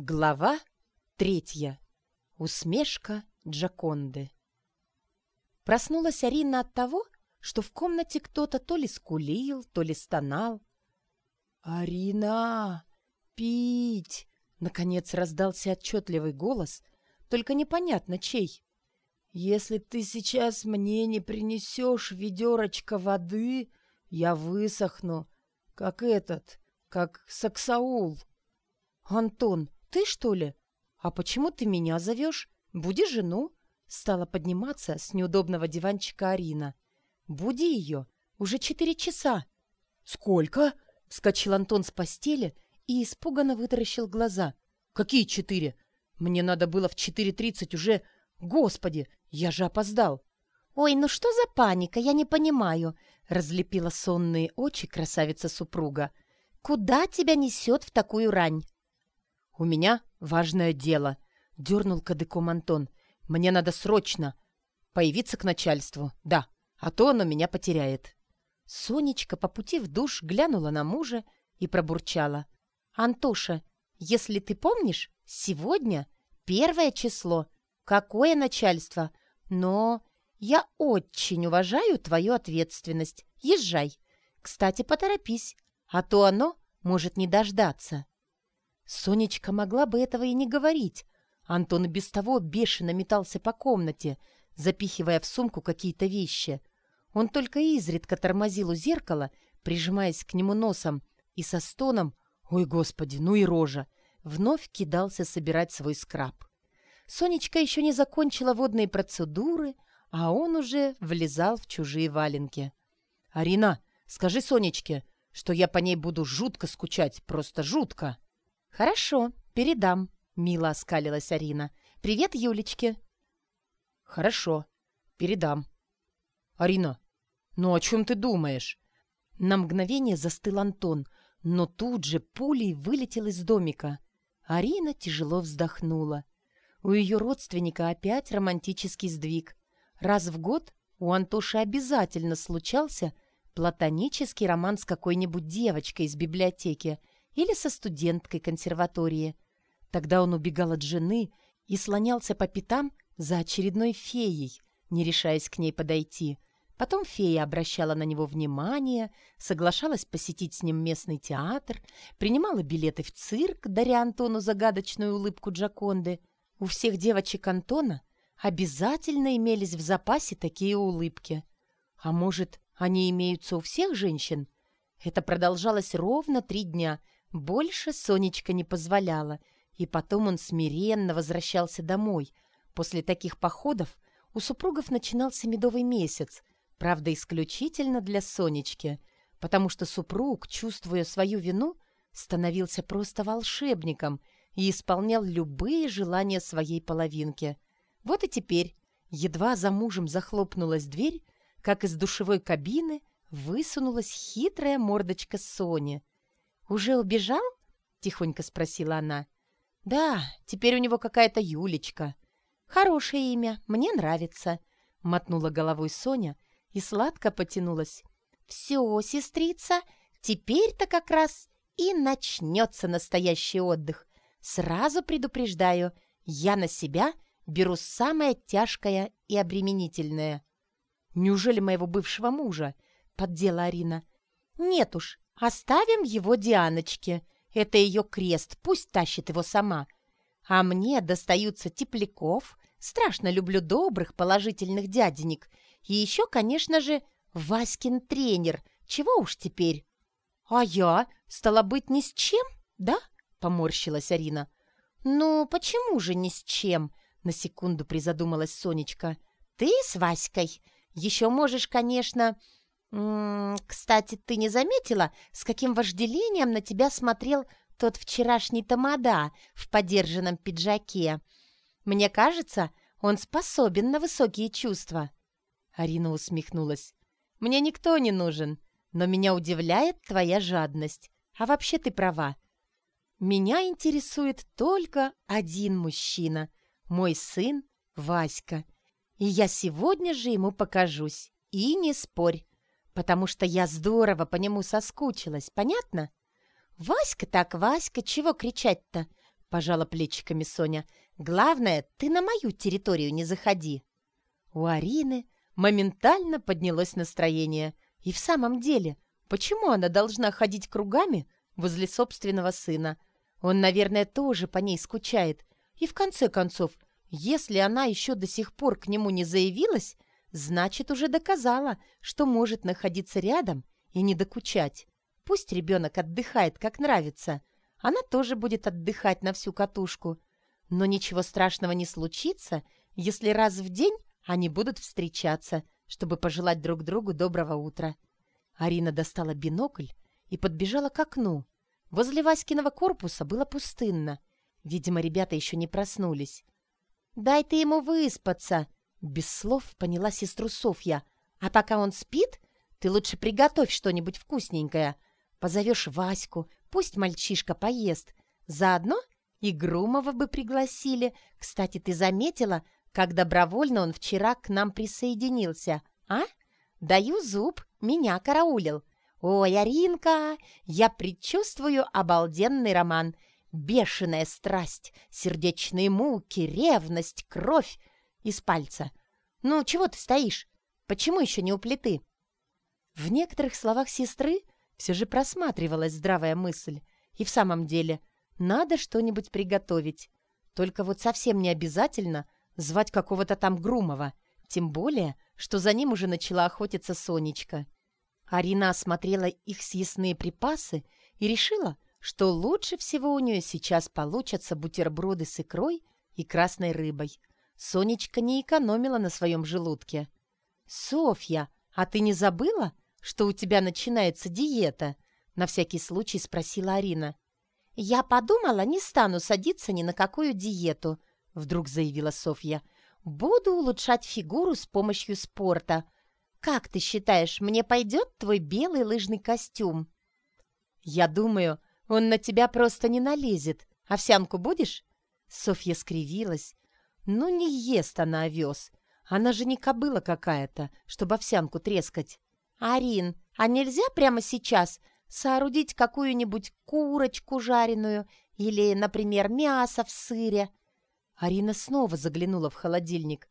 Глава третья. Усмешка Джаконды. Проснулась Арина от того, что в комнате кто-то то ли скулил, то ли стонал. «Арина! Пить!» Наконец раздался отчетливый голос, только непонятно чей. «Если ты сейчас мне не принесешь ведерочко воды, я высохну, как этот, как Саксаул». «Антон, ты, что ли? А почему ты меня зовешь? Буди жену!» Стала подниматься с неудобного диванчика Арина. «Буди ее! Уже четыре часа!» «Сколько?» — вскочил Антон с постели и испуганно вытаращил глаза. «Какие четыре? Мне надо было в четыре тридцать уже... Господи, я же опоздал!» «Ой, ну что за паника? Я не понимаю!» — разлепила сонные очи красавица-супруга. «Куда тебя несет в такую рань?» «У меня важное дело», — дернул кадыком Антон. «Мне надо срочно появиться к начальству, да, а то оно меня потеряет». Сонечка по пути в душ глянула на мужа и пробурчала. «Антоша, если ты помнишь, сегодня первое число. Какое начальство? Но я очень уважаю твою ответственность. Езжай. Кстати, поторопись, а то оно может не дождаться». Сонечка могла бы этого и не говорить. Антон и без того бешено метался по комнате, запихивая в сумку какие-то вещи. Он только изредка тормозил у зеркала, прижимаясь к нему носом, и со стоном «Ой, Господи, ну и рожа!» вновь кидался собирать свой скраб. Сонечка еще не закончила водные процедуры, а он уже влезал в чужие валенки. «Арина, скажи Сонечке, что я по ней буду жутко скучать, просто жутко!» «Хорошо, передам», — мило оскалилась Арина. «Привет, Юлечке». «Хорошо, передам». «Арина, ну о чем ты думаешь?» На мгновение застыл Антон, но тут же пулей вылетел из домика. Арина тяжело вздохнула. У ее родственника опять романтический сдвиг. Раз в год у Антоши обязательно случался платонический роман с какой-нибудь девочкой из библиотеки — или со студенткой консерватории. Тогда он убегал от жены и слонялся по пятам за очередной феей, не решаясь к ней подойти. Потом фея обращала на него внимание, соглашалась посетить с ним местный театр, принимала билеты в цирк, даря Антону загадочную улыбку Джаконды. У всех девочек Антона обязательно имелись в запасе такие улыбки. А может, они имеются у всех женщин? Это продолжалось ровно три дня — больше Сонечка не позволяла, и потом он смиренно возвращался домой. После таких походов у супругов начинался медовый месяц, правда, исключительно для Сонечки, потому что супруг, чувствуя свою вину, становился просто волшебником и исполнял любые желания своей половинки. Вот и теперь, едва за мужем захлопнулась дверь, как из душевой кабины высунулась хитрая мордочка Сони — «Уже убежал?» — тихонько спросила она. «Да, теперь у него какая-то Юлечка. Хорошее имя, мне нравится», — мотнула головой Соня и сладко потянулась. «Все, сестрица, теперь-то как раз и начнется настоящий отдых. Сразу предупреждаю, я на себя беру самое тяжкое и обременительное». «Неужели моего бывшего мужа?» — поддела Арина. «Нет уж, Оставим его Дианочке. Это ее крест, пусть тащит его сама. А мне достаются тепляков. Страшно люблю добрых, положительных дяденек. И еще, конечно же, Васькин тренер. Чего уж теперь? А я, стала быть, ни с чем, да? Поморщилась Арина. Ну, почему же ни с чем? На секунду призадумалась Сонечка. Ты с Васькой. Еще можешь, конечно, Кстати, ты не заметила, с каким вожделением на тебя смотрел тот вчерашний тамада в подержанном пиджаке? Мне кажется, он способен на высокие чувства. Арина усмехнулась. Мне никто не нужен, но меня удивляет твоя жадность. А вообще ты права. Меня интересует только один мужчина, мой сын Васька. И я сегодня же ему покажусь. И не спорь потому что я здорово по нему соскучилась, понятно? Васька так, Васька, чего кричать-то? — пожала плечиками Соня. «Главное, ты на мою территорию не заходи». У Арины моментально поднялось настроение. И в самом деле, почему она должна ходить кругами возле собственного сына? Он, наверное, тоже по ней скучает. И в конце концов, если она еще до сих пор к нему не заявилась, значит, уже доказала, что может находиться рядом и не докучать. Пусть ребенок отдыхает, как нравится. Она тоже будет отдыхать на всю катушку. Но ничего страшного не случится, если раз в день они будут встречаться, чтобы пожелать друг другу доброго утра. Арина достала бинокль и подбежала к окну. Возле Васькиного корпуса было пустынно. Видимо, ребята еще не проснулись. «Дай ты ему выспаться!» Без слов поняла сестру Софья. «А пока он спит, ты лучше приготовь что-нибудь вкусненькое. Позовешь Ваську, пусть мальчишка поест. Заодно и Грумова бы пригласили. Кстати, ты заметила, как добровольно он вчера к нам присоединился, а? Даю зуб, меня караулил. Ой, Аринка, я предчувствую обалденный роман. Бешеная страсть, сердечные муки, ревность, кровь из пальца. Ну, чего ты стоишь? Почему еще не у плиты? В некоторых словах сестры все же просматривалась здравая мысль. И в самом деле, надо что-нибудь приготовить. Только вот совсем не обязательно звать какого-то там Грумова. Тем более, что за ним уже начала охотиться Сонечка. Арина осмотрела их съестные припасы и решила, что лучше всего у нее сейчас получатся бутерброды с икрой и красной рыбой. Сонечка не экономила на своем желудке. «Софья, а ты не забыла, что у тебя начинается диета?» На всякий случай спросила Арина. «Я подумала, не стану садиться ни на какую диету», вдруг заявила Софья. «Буду улучшать фигуру с помощью спорта. Как ты считаешь, мне пойдет твой белый лыжный костюм?» «Я думаю, он на тебя просто не налезет. Овсянку будешь?» Софья скривилась. «Ну, не ест она овес. Она же не кобыла какая-то, чтобы овсянку трескать». «Арин, а нельзя прямо сейчас соорудить какую-нибудь курочку жареную или, например, мясо в сыре?» Арина снова заглянула в холодильник.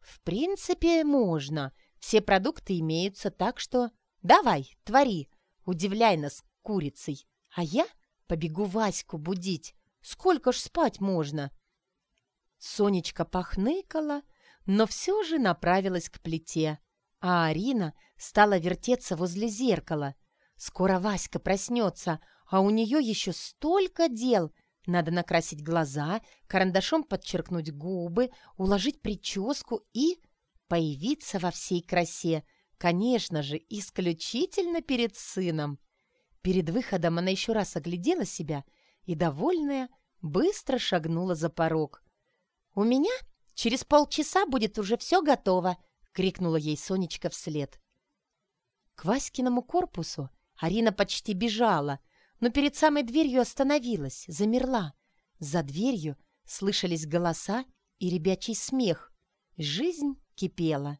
«В принципе, можно. Все продукты имеются, так что... Давай, твори, удивляй нас курицей. А я побегу Ваську будить. Сколько ж спать можно?» Сонечка похныкала, но все же направилась к плите, а Арина стала вертеться возле зеркала. Скоро Васька проснется, а у нее еще столько дел. Надо накрасить глаза, карандашом подчеркнуть губы, уложить прическу и появиться во всей красе. Конечно же, исключительно перед сыном. Перед выходом она еще раз оглядела себя и, довольная, быстро шагнула за порог. «У меня через полчаса будет уже все готово!» — крикнула ей Сонечка вслед. К Васькиному корпусу Арина почти бежала, но перед самой дверью остановилась, замерла. За дверью слышались голоса и ребячий смех. Жизнь кипела.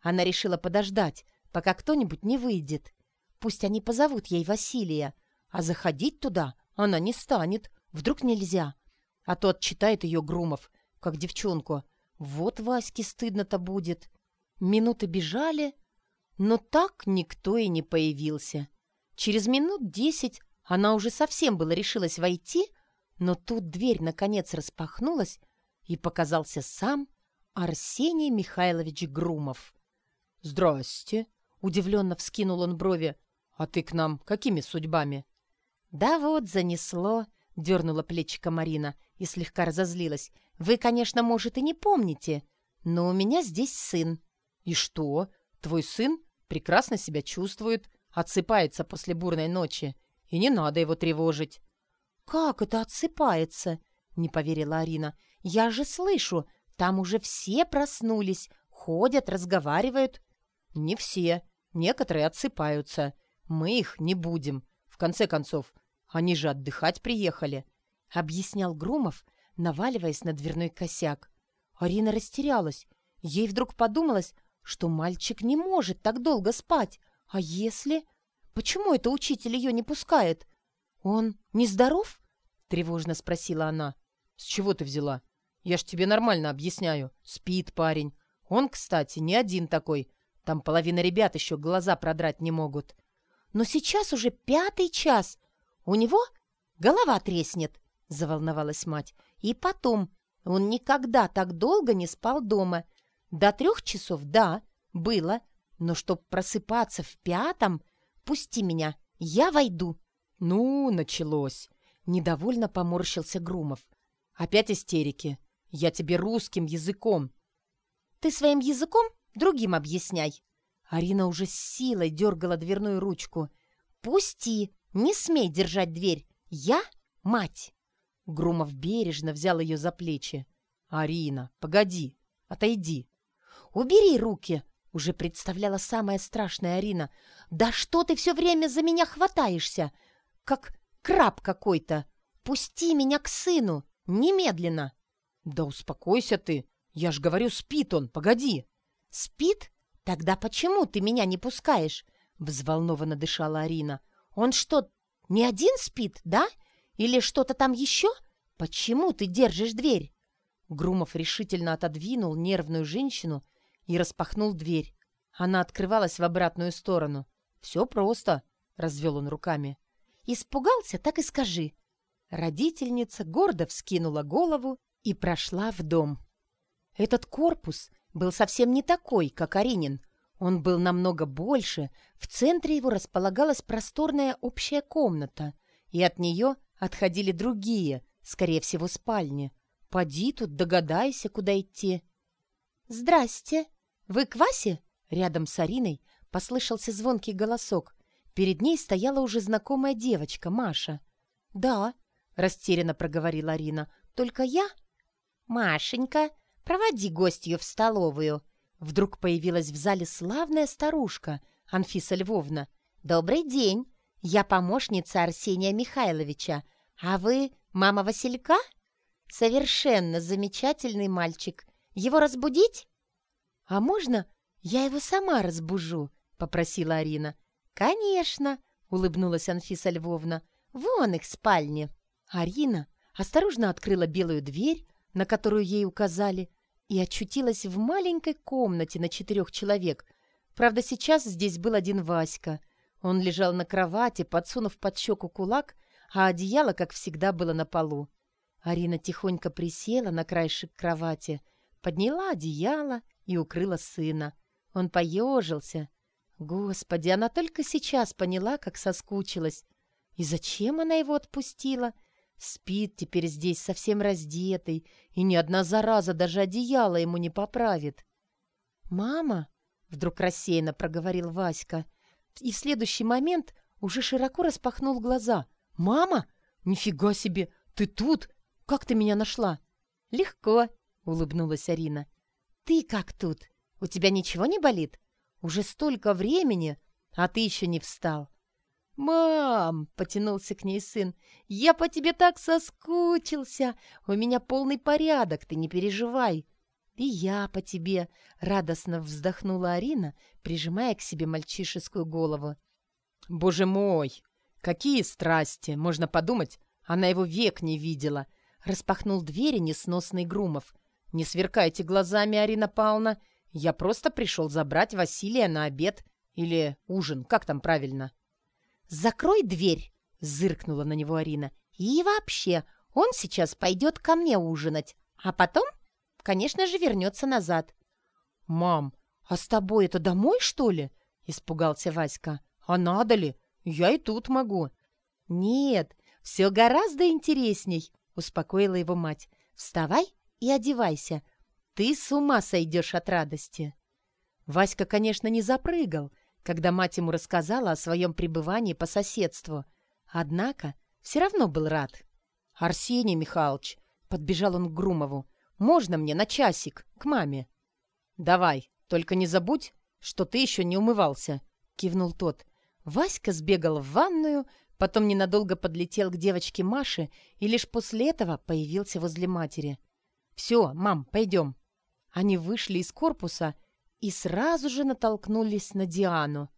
Она решила подождать, пока кто-нибудь не выйдет. Пусть они позовут ей Василия, а заходить туда она не станет. Вдруг нельзя. А то отчитает ее Грумов, как девчонку. Вот Ваське стыдно-то будет. Минуты бежали, но так никто и не появился. Через минут десять она уже совсем было решилась войти, но тут дверь наконец распахнулась, и показался сам Арсений Михайлович Грумов. «Здрасте!» — удивленно вскинул он брови. «А ты к нам какими судьбами?» «Да вот, занесло!» — дернула плечико Марина и слегка разозлилась. «Вы, конечно, может, и не помните, но у меня здесь сын». «И что? Твой сын прекрасно себя чувствует, отсыпается после бурной ночи, и не надо его тревожить». «Как это отсыпается?» — не поверила Арина. «Я же слышу, там уже все проснулись, ходят, разговаривают». «Не все. Некоторые отсыпаются. Мы их не будем. В конце концов, они же отдыхать приехали», — объяснял Грумов, наваливаясь на дверной косяк. Арина растерялась. Ей вдруг подумалось, что мальчик не может так долго спать. А если... Почему это учитель ее не пускает? Он нездоров? — тревожно спросила она. «С чего ты взяла? Я ж тебе нормально объясняю. Спит парень. Он, кстати, не один такой. Там половина ребят еще глаза продрать не могут. Но сейчас уже пятый час. У него голова треснет, — заволновалась мать. И потом, он никогда так долго не спал дома. До трех часов, да, было. Но чтоб просыпаться в пятом, пусти меня, я войду. Ну, началось. Недовольно поморщился Грумов. Опять истерики. Я тебе русским языком. Ты своим языком другим объясняй. Арина уже с силой дергала дверную ручку. «Пусти! Не смей держать дверь! Я мать!» Грумов бережно взял ее за плечи. «Арина, погоди! Отойди!» «Убери руки!» — уже представляла самая страшная Арина. «Да что ты все время за меня хватаешься? Как краб какой-то! Пусти меня к сыну! Немедленно!» «Да успокойся ты! Я ж говорю, спит он, погоди!» «Спит? Тогда почему ты меня не пускаешь?» Взволнованно дышала Арина. «Он что, не один спит, да? Или что-то там еще? Почему ты держишь дверь?» Грумов решительно отодвинул нервную женщину и распахнул дверь. Она открывалась в обратную сторону. «Все просто», — развел он руками. «Испугался, так и скажи». Родительница гордо вскинула голову и прошла в дом. Этот корпус был совсем не такой, как Аринин. Он был намного больше, в центре его располагалась просторная общая комната, и от нее отходили другие, скорее всего, спальни. Поди тут, догадайся, куда идти. «Здрасте! Вы к Васе?» Рядом с Ариной послышался звонкий голосок. Перед ней стояла уже знакомая девочка, Маша. «Да», — растерянно проговорила Арина, — «только я...» «Машенька, проводи гостью в столовую». Вдруг появилась в зале славная старушка, Анфиса Львовна. «Добрый день! Я помощница Арсения Михайловича. А вы мама Василька?» «Совершенно замечательный мальчик. Его разбудить?» «А можно я его сама разбужу?» — попросила Арина. «Конечно!» — улыбнулась Анфиса Львовна. «Вон их спальни!» Арина осторожно открыла белую дверь, на которую ей указали, и очутилась в маленькой комнате на четырех человек. Правда, сейчас здесь был один Васька. Он лежал на кровати, подсунув под щеку кулак, а одеяло, как всегда, было на полу. Арина тихонько присела на краешек кровати, подняла одеяло и укрыла сына. Он поежился. Господи, она только сейчас поняла, как соскучилась. И зачем она его отпустила? Спит теперь здесь совсем раздетый, и ни одна зараза даже одеяло ему не поправит. «Мама!» — вдруг рассеянно проговорил Васька. И в следующий момент уже широко распахнул глаза. «Мама? Нифига себе! Ты тут? Как ты меня нашла?» «Легко!» — улыбнулась Арина. «Ты как тут? У тебя ничего не болит? Уже столько времени, а ты еще не встал. «Мам!» — потянулся к ней сын. «Я по тебе так соскучился! У меня полный порядок, ты не переживай!» «И я по тебе!» — радостно вздохнула Арина, прижимая к себе мальчишескую голову. «Боже мой! Какие страсти! Можно подумать, она его век не видела!» Распахнул двери несносный Грумов. «Не сверкайте глазами, Арина Павловна! Я просто пришел забрать Василия на обед или ужин, как там правильно?» «Закрой дверь!» — зыркнула на него Арина. «И вообще, он сейчас пойдет ко мне ужинать, а потом, конечно же, вернется назад». «Мам, а с тобой это домой, что ли?» — испугался Васька. «А надо ли? Я и тут могу». «Нет, все гораздо интересней», — успокоила его мать. «Вставай и одевайся. Ты с ума сойдешь от радости». Васька, конечно, не запрыгал, когда мать ему рассказала о своем пребывании по соседству. Однако все равно был рад. «Арсений Михайлович», — подбежал он к Грумову, — «можно мне на часик, к маме?» «Давай, только не забудь, что ты еще не умывался», — кивнул тот. Васька сбегал в ванную, потом ненадолго подлетел к девочке Маше и лишь после этого появился возле матери. «Все, мам, пойдем». Они вышли из корпуса — и сразу же натолкнулись на Диану.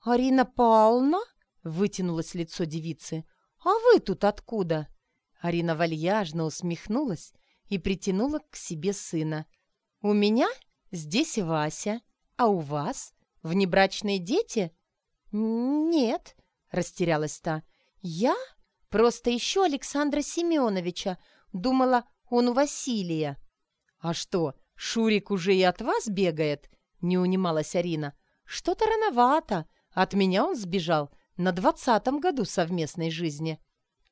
«Арина Павловна?» — вытянулось лицо девицы. «А вы тут откуда?» Арина вальяжно усмехнулась и притянула к себе сына. «У меня здесь Вася, а у вас внебрачные дети?» «Нет», — растерялась та. «Я просто ищу Александра Семеновича. Думала, он у Василия». «А что, Шурик уже и от вас бегает?» — не унималась Арина. «Что-то рановато. От меня он сбежал на двадцатом году совместной жизни».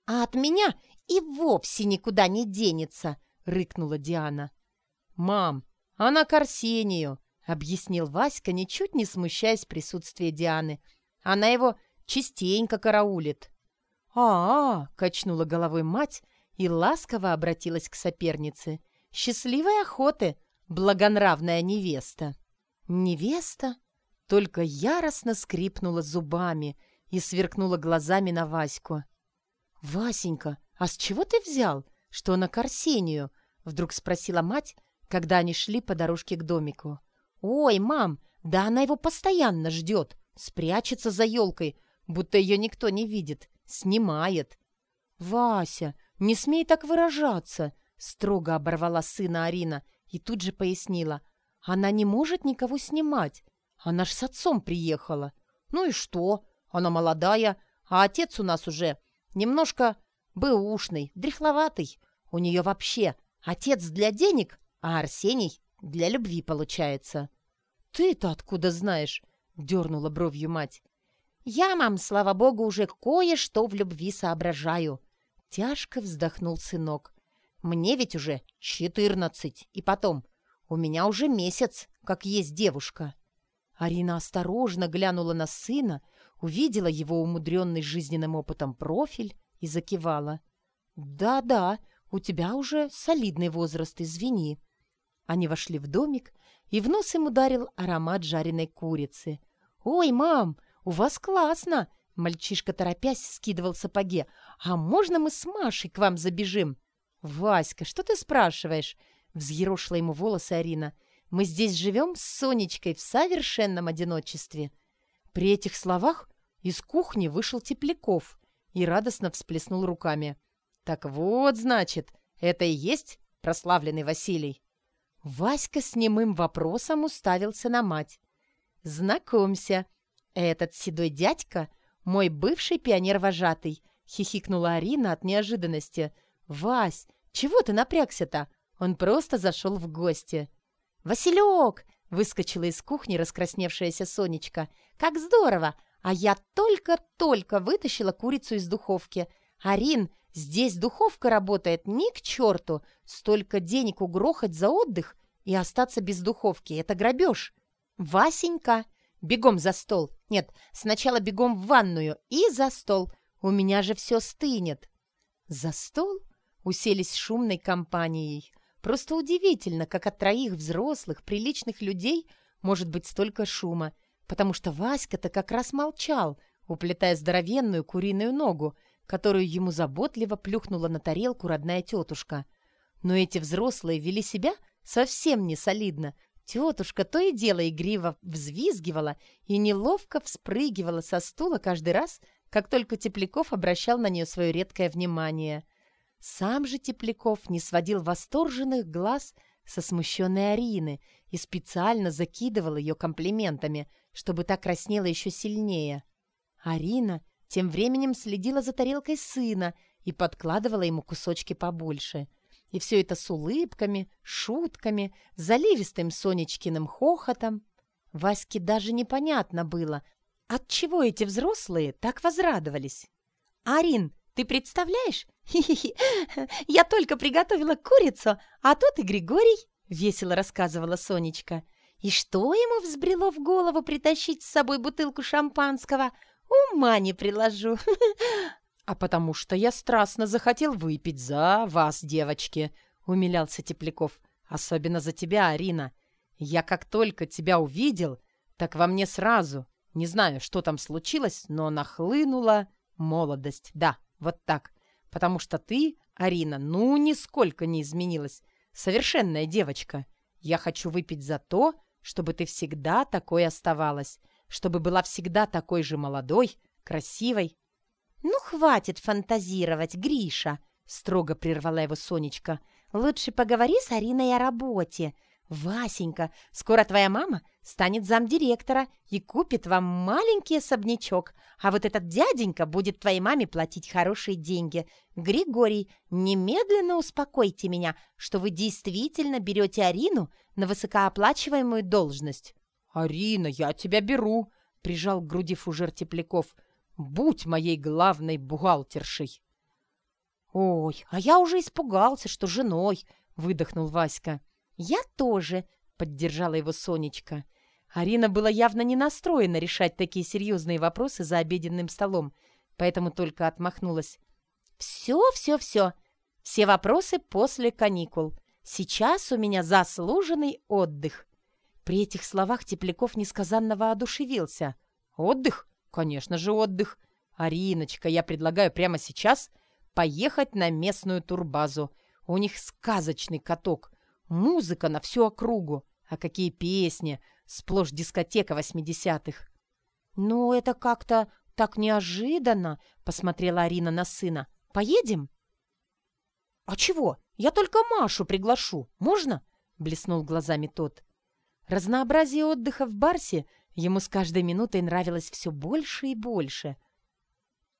«А от меня и вовсе никуда не денется», — рыкнула Диана. «Мам, она к Арсению», — объяснил Васька, ничуть не смущаясь присутствия Дианы. «Она его частенько караулит». «А-а!» — качнула головой мать и ласково обратилась к сопернице. «Счастливой охоты, благонравная невеста!» Невеста только яростно скрипнула зубами и сверкнула глазами на Ваську. «Васенька, а с чего ты взял, что она к Арсению?» — вдруг спросила мать, когда они шли по дорожке к домику. «Ой, мам, да она его постоянно ждет, спрячется за елкой, будто ее никто не видит, снимает». «Вася, не смей так выражаться!» — строго оборвала сына Арина и тут же пояснила. «Она не может никого снимать. Она ж с отцом приехала. Ну и что? Она молодая, а отец у нас уже немножко бэушный, дряхловатый. У нее вообще отец для денег, а Арсений для любви получается». «Ты-то откуда знаешь?» — дернула бровью мать. «Я, мам, слава богу, уже кое-что в любви соображаю». Тяжко вздохнул сынок. «Мне ведь уже четырнадцать, и потом, у меня уже месяц, как есть девушка». Арина осторожно глянула на сына, увидела его умудренный жизненным опытом профиль и закивала. «Да-да, у тебя уже солидный возраст, извини». Они вошли в домик, и в нос им ударил аромат жареной курицы. «Ой, мам, «У вас классно!» Мальчишка, торопясь, скидывал сапоги. «А можно мы с Машей к вам забежим?» «Васька, что ты спрашиваешь?» Взъерошила ему волосы Арина. «Мы здесь живем с Сонечкой в совершенном одиночестве». При этих словах из кухни вышел Тепляков и радостно всплеснул руками. «Так вот, значит, это и есть прославленный Василий?» Васька с немым вопросом уставился на мать. «Знакомься, «Этот седой дядька — мой бывший пионер-вожатый», — хихикнула Арина от неожиданности. «Вась, чего ты напрягся-то? Он просто зашел в гости». «Василек!» — выскочила из кухни раскрасневшаяся Сонечка. «Как здорово! А я только-только вытащила курицу из духовки. Арин, здесь духовка работает ни к черту. Столько денег угрохать за отдых и остаться без духовки — это грабеж. Васенька!» Бегом за стол. Нет, сначала бегом в ванную и за стол. У меня же все стынет. За стол уселись шумной компанией. Просто удивительно, как от троих взрослых, приличных людей может быть столько шума. Потому что Васька-то как раз молчал, уплетая здоровенную куриную ногу, которую ему заботливо плюхнула на тарелку родная тетушка. Но эти взрослые вели себя совсем не солидно, Тетушка то и дело игриво взвизгивала и неловко вспрыгивала со стула каждый раз, как только Тепляков обращал на нее свое редкое внимание. Сам же Тепляков не сводил восторженных глаз со смущенной Арины и специально закидывал ее комплиментами, чтобы так краснела еще сильнее. Арина тем временем следила за тарелкой сына и подкладывала ему кусочки побольше — и все это с улыбками, шутками, заливистым Сонечкиным хохотом. Ваське даже непонятно было, отчего эти взрослые так возрадовались. «Арин, ты представляешь? Хи-хи-хи, я только приготовила курицу, а тут и Григорий», — весело рассказывала Сонечка. «И что ему взбрело в голову притащить с собой бутылку шампанского? Ума не приложу. «А потому что я страстно захотел выпить за вас, девочки», — умилялся Тепляков. «Особенно за тебя, Арина. Я как только тебя увидел, так во мне сразу, не знаю, что там случилось, но нахлынула молодость. Да, вот так. Потому что ты, Арина, ну, нисколько не изменилась. Совершенная девочка. Я хочу выпить за то, чтобы ты всегда такой оставалась, чтобы была всегда такой же молодой, красивой, «Ну, хватит фантазировать, Гриша!» строго прервала его Сонечка. «Лучше поговори с Ариной о работе. Васенька, скоро твоя мама станет замдиректора и купит вам маленький особнячок, а вот этот дяденька будет твоей маме платить хорошие деньги. Григорий, немедленно успокойте меня, что вы действительно берете Арину на высокооплачиваемую должность». «Арина, я тебя беру!» — прижал к груди фужер Тепляков. «Будь моей главной бухгалтершей!» «Ой, а я уже испугался, что женой!» — выдохнул Васька. «Я тоже», — поддержала его Сонечка. Арина была явно не настроена решать такие серьезные вопросы за обеденным столом, поэтому только отмахнулась. «Все, все, все. Все вопросы после каникул. Сейчас у меня заслуженный отдых». При этих словах Тепляков несказанно воодушевился. «Отдых? Конечно же, отдых. Ариночка, я предлагаю прямо сейчас поехать на местную турбазу. У них сказочный каток. Музыка на всю округу. А какие песни! Сплошь дискотека восьмидесятых. «Ну, это как-то так неожиданно», — посмотрела Арина на сына. «Поедем?» «А чего? Я только Машу приглашу. Можно?» — блеснул глазами тот. Разнообразие отдыха в Барсе ему с каждой минутой нравилось все больше и больше.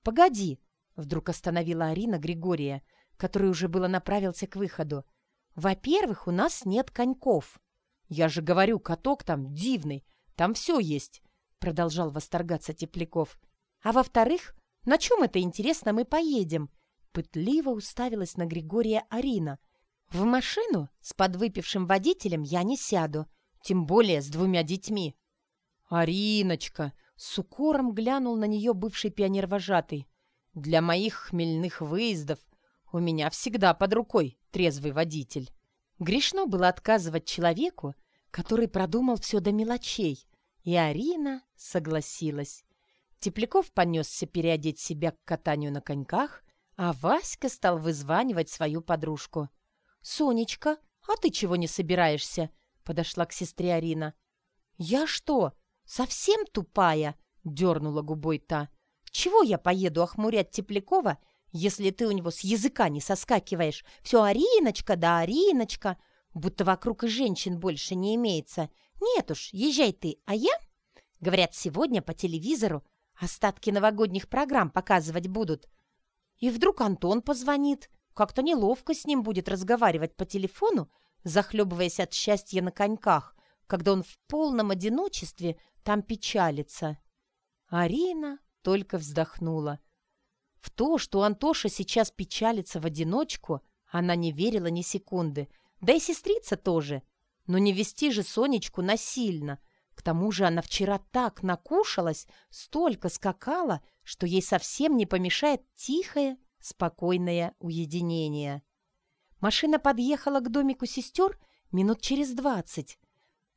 «Погоди!» — вдруг остановила Арина Григория, который уже было направился к выходу. «Во-первых, у нас нет коньков». «Я же говорю, каток там дивный, там все есть», — продолжал восторгаться Тепляков. «А во-вторых, на чем это, интересно, мы поедем?» Пытливо уставилась на Григория Арина. «В машину с подвыпившим водителем я не сяду, тем более с двумя детьми». «Ариночка!» — с укором глянул на нее бывший пионер-вожатый. «Для моих хмельных выездов у меня всегда под рукой трезвый водитель. Грешно было отказывать человеку, который продумал все до мелочей, и Арина согласилась. Тепляков понесся переодеть себя к катанию на коньках, а Васька стал вызванивать свою подружку. «Сонечка, а ты чего не собираешься?» — подошла к сестре Арина. «Я что, совсем тупая?» — дернула губой та. «Чего я поеду охмурять Теплякова если ты у него с языка не соскакиваешь. Все Ариночка да Ариночка, будто вокруг и женщин больше не имеется. Нет уж, езжай ты, а я... Говорят, сегодня по телевизору остатки новогодних программ показывать будут. И вдруг Антон позвонит. Как-то неловко с ним будет разговаривать по телефону, захлебываясь от счастья на коньках, когда он в полном одиночестве там печалится. Арина только вздохнула. В то, что Антоша сейчас печалится в одиночку, она не верила ни секунды. Да и сестрица тоже. Но не вести же Сонечку насильно. К тому же она вчера так накушалась, столько скакала, что ей совсем не помешает тихое, спокойное уединение. Машина подъехала к домику сестер минут через двадцать.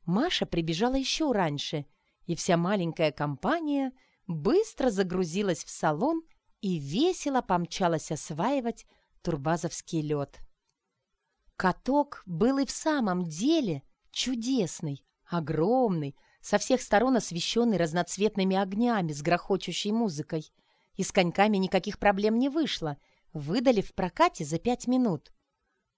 Маша прибежала еще раньше, и вся маленькая компания быстро загрузилась в салон и весело помчалась осваивать турбазовский лед. Каток был и в самом деле чудесный, огромный, со всех сторон освещенный разноцветными огнями с грохочущей музыкой. И с коньками никаких проблем не вышло. Выдали в прокате за пять минут.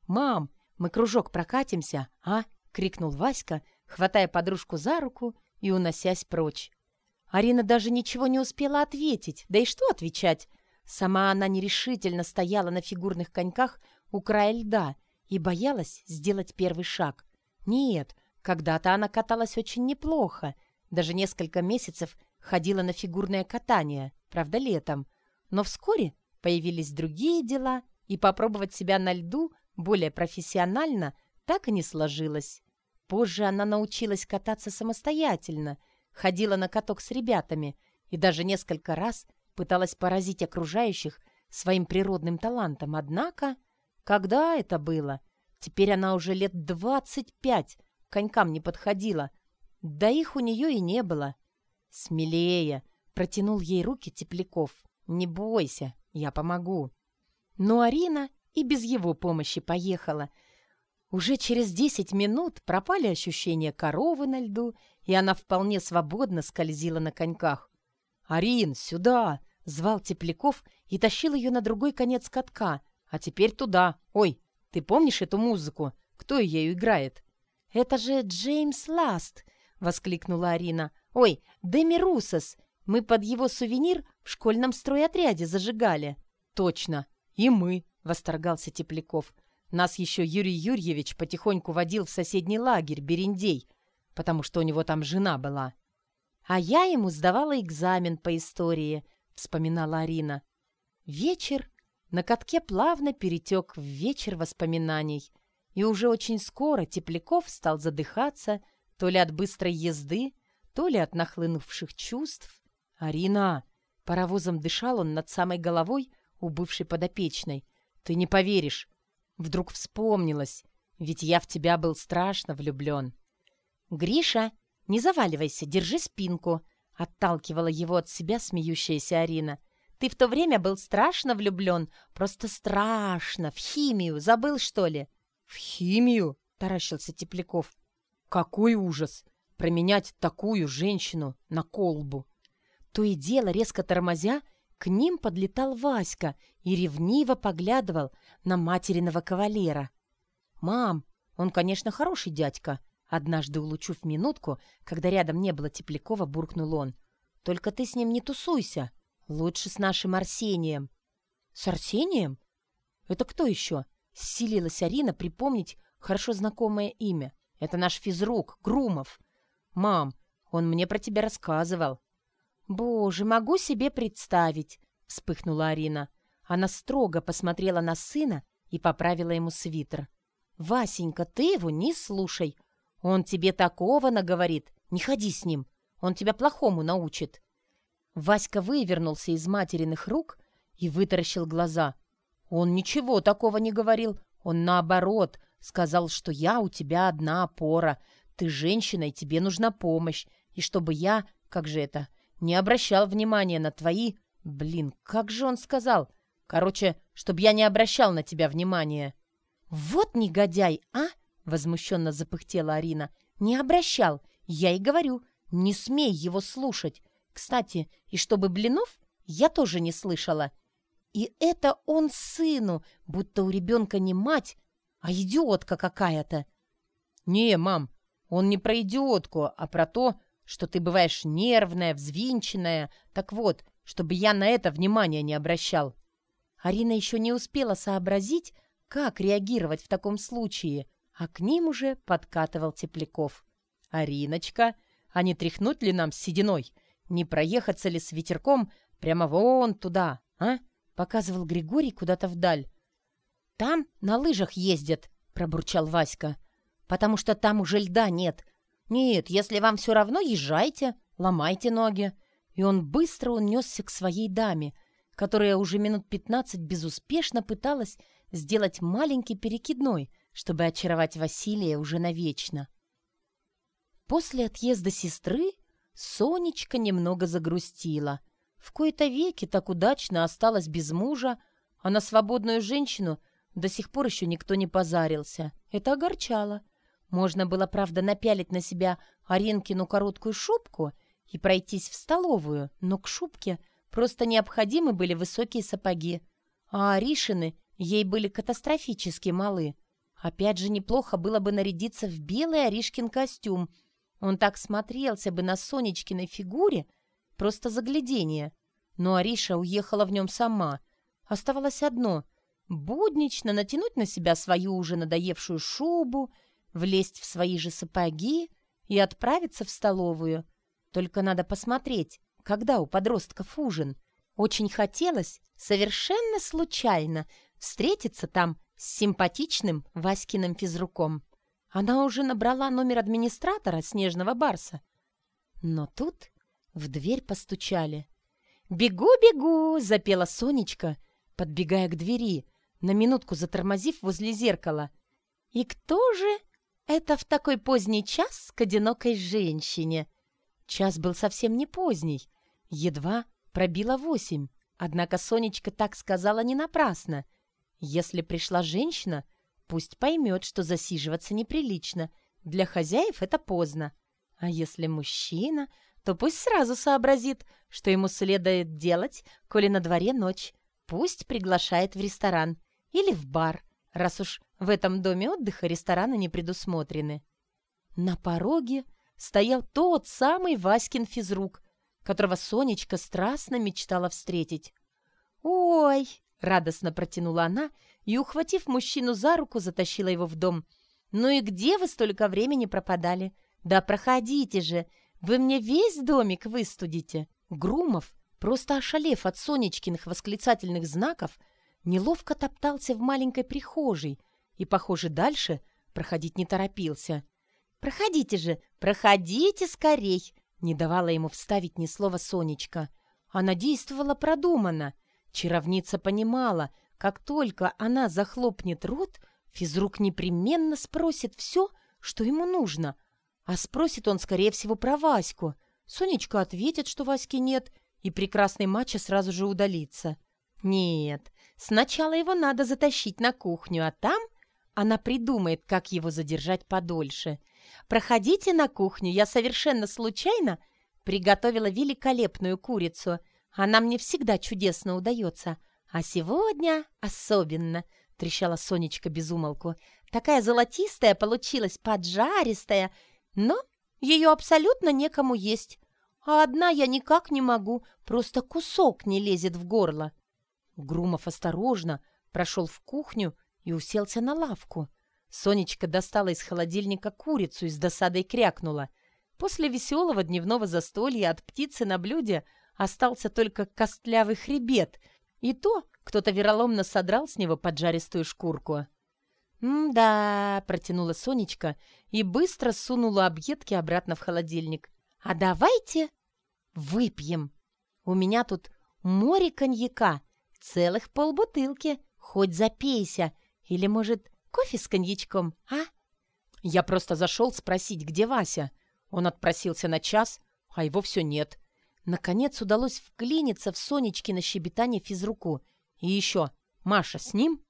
«Мам, мы кружок прокатимся, а?» — крикнул Васька, хватая подружку за руку и уносясь прочь. Арина даже ничего не успела ответить. Да и что отвечать? Сама она нерешительно стояла на фигурных коньках у края льда и боялась сделать первый шаг. Нет, когда-то она каталась очень неплохо. Даже несколько месяцев ходила на фигурное катание, правда, летом. Но вскоре появились другие дела, и попробовать себя на льду более профессионально так и не сложилось. Позже она научилась кататься самостоятельно — ходила на каток с ребятами и даже несколько раз пыталась поразить окружающих своим природным талантом. Однако, когда это было? Теперь она уже лет двадцать пять к конькам не подходила. Да их у нее и не было. «Смелее!» — протянул ей руки Тепляков. «Не бойся, я помогу». Но Арина и без его помощи поехала. Уже через десять минут пропали ощущения коровы на льду и она вполне свободно скользила на коньках. «Арин, сюда!» — звал Тепляков и тащил ее на другой конец катка, А теперь туда. Ой, ты помнишь эту музыку? Кто ею играет?» «Это же Джеймс Ласт!» — воскликнула Арина. «Ой, Деми Русос! Мы под его сувенир в школьном стройотряде зажигали». «Точно! И мы!» — восторгался Тепляков. «Нас еще Юрий Юрьевич потихоньку водил в соседний лагерь Берендей, потому что у него там жена была». «А я ему сдавала экзамен по истории», — вспоминала Арина. Вечер на катке плавно перетек в вечер воспоминаний, и уже очень скоро Тепляков стал задыхаться то ли от быстрой езды, то ли от нахлынувших чувств. «Арина!» — паровозом дышал он над самой головой у бывшей подопечной. «Ты не поверишь! Вдруг вспомнилось, ведь я в тебя был страшно влюблен». «Гриша, не заваливайся, держи спинку!» — отталкивала его от себя смеющаяся Арина. «Ты в то время был страшно влюблен, просто страшно, в химию, забыл, что ли?» «В химию?» — таращился Тепляков. «Какой ужас! Променять такую женщину на колбу!» То и дело, резко тормозя, к ним подлетал Васька и ревниво поглядывал на материного кавалера. «Мам, он, конечно, хороший дядька», однажды улучив минутку, когда рядом не было Теплякова, буркнул он. «Только ты с ним не тусуйся. Лучше с нашим Арсением». «С Арсением? Это кто еще?» Селилась Арина припомнить хорошо знакомое имя. Это наш физрук, Грумов. Мам, он мне про тебя рассказывал. Боже, могу себе представить, вспыхнула Арина. Она строго посмотрела на сына и поправила ему свитер. «Васенька, ты его не слушай. Он тебе такого наговорит. Не ходи с ним. Он тебя плохому научит». Васька вывернулся из материных рук и вытаращил глаза. Он ничего такого не говорил. Он наоборот сказал, что я у тебя одна опора. Ты женщина, и тебе нужна помощь. И чтобы я, как же это, не обращал внимания на твои... Блин, как же он сказал? Короче, чтобы я не обращал на тебя внимания. Вот негодяй, а? Возмущенно запыхтела Арина. Не обращал. Я и говорю, не смей его слушать. Кстати, и чтобы блинов я тоже не слышала. И это он сыну, будто у ребенка не мать, а идиотка какая-то. Не, мам, он не про идиотку, а про то, что ты бываешь нервная, взвинченная. Так вот, чтобы я на это внимание не обращал. Арина еще не успела сообразить, как реагировать в таком случае, а к ним уже подкатывал Тепляков. «Ариночка, а не тряхнуть ли нам с сединой? Не проехаться ли с ветерком прямо вон туда, а?» Показывал Григорий куда-то вдаль. «Там на лыжах ездят», — пробурчал Васька. «Потому что там уже льда нет. Нет, если вам все равно, езжайте, ломайте ноги». И он быстро унесся к своей даме, которая уже минут пятнадцать безуспешно пыталась сделать маленький перекидной, чтобы очаровать Василия уже навечно. После отъезда сестры Сонечка немного загрустила — в кои-то веки так удачно осталась без мужа, а на свободную женщину до сих пор еще никто не позарился. Это огорчало. Можно было, правда, напялить на себя Аренкину короткую шубку и пройтись в столовую, но к шубке просто необходимы были высокие сапоги, а Аришины ей были катастрофически малы. Опять же, неплохо было бы нарядиться в белый Аришкин костюм. Он так смотрелся бы на Сонечкиной фигуре, Просто заглядение. Но Ариша уехала в нем сама. Оставалось одно — буднично натянуть на себя свою уже надоевшую шубу, влезть в свои же сапоги и отправиться в столовую. Только надо посмотреть, когда у подростков ужин. Очень хотелось, совершенно случайно, встретиться там с симпатичным Васькиным физруком. Она уже набрала номер администратора «Снежного барса». Но тут в дверь постучали. «Бегу, бегу!» — запела Сонечка, подбегая к двери, на минутку затормозив возле зеркала. «И кто же это в такой поздний час к одинокой женщине?» Час был совсем не поздний, едва пробило восемь. Однако Сонечка так сказала не напрасно. Если пришла женщина, пусть поймет, что засиживаться неприлично. Для хозяев это поздно. А если мужчина, то пусть сразу сообразит, что ему следует делать, коли на дворе ночь. Пусть приглашает в ресторан. или в бар, раз уж в этом доме отдыха рестораны не предусмотрены. На пороге стоял тот самый Васькин физрук, которого Сонечка страстно мечтала встретить. «Ой!» — радостно протянула она и, ухватив мужчину за руку, затащила его в дом. «Ну и где вы столько времени пропадали? Да проходите же! Вы мне весь домик выстудите!» Грумов, просто ошалев от Сонечкиных восклицательных знаков, неловко топтался в маленькой прихожей и, похоже, дальше проходить не торопился. «Проходите же, проходите скорей!» Не давала ему вставить ни слова Сонечка. Она действовала продуманно. Чаровница понимала, как только она захлопнет рот, физрук непременно спросит все, что ему нужно. А спросит он, скорее всего, про Ваську. Сонечка ответит, что Васьки нет, и прекрасный матча сразу же удалится. Нет, сначала его надо затащить на кухню, а там она придумает, как его задержать подольше. «Проходите на кухню, я совершенно случайно приготовила великолепную курицу. Она мне всегда чудесно удается, а сегодня особенно», — трещала Сонечка безумолку. «Такая золотистая получилась, поджаристая, но ее абсолютно некому есть. А одна я никак не могу, просто кусок не лезет в горло». Грумов осторожно прошел в кухню и уселся на лавку. Сонечка достала из холодильника курицу и с досадой крякнула. После веселого дневного застолья от птицы на блюде остался только костлявый хребет, и то кто-то вероломно содрал с него поджаристую шкурку. «М-да», — протянула Сонечка и быстро сунула объедки обратно в холодильник. «А давайте выпьем. У меня тут море коньяка, целых полбутылки, хоть запейся, или, может, кофе с коньячком, а?» Я просто зашел спросить, где Вася. Он отпросился на час, а его все нет. Наконец удалось вклиниться в Сонечкино щебетание физруку. И еще, Маша с ним?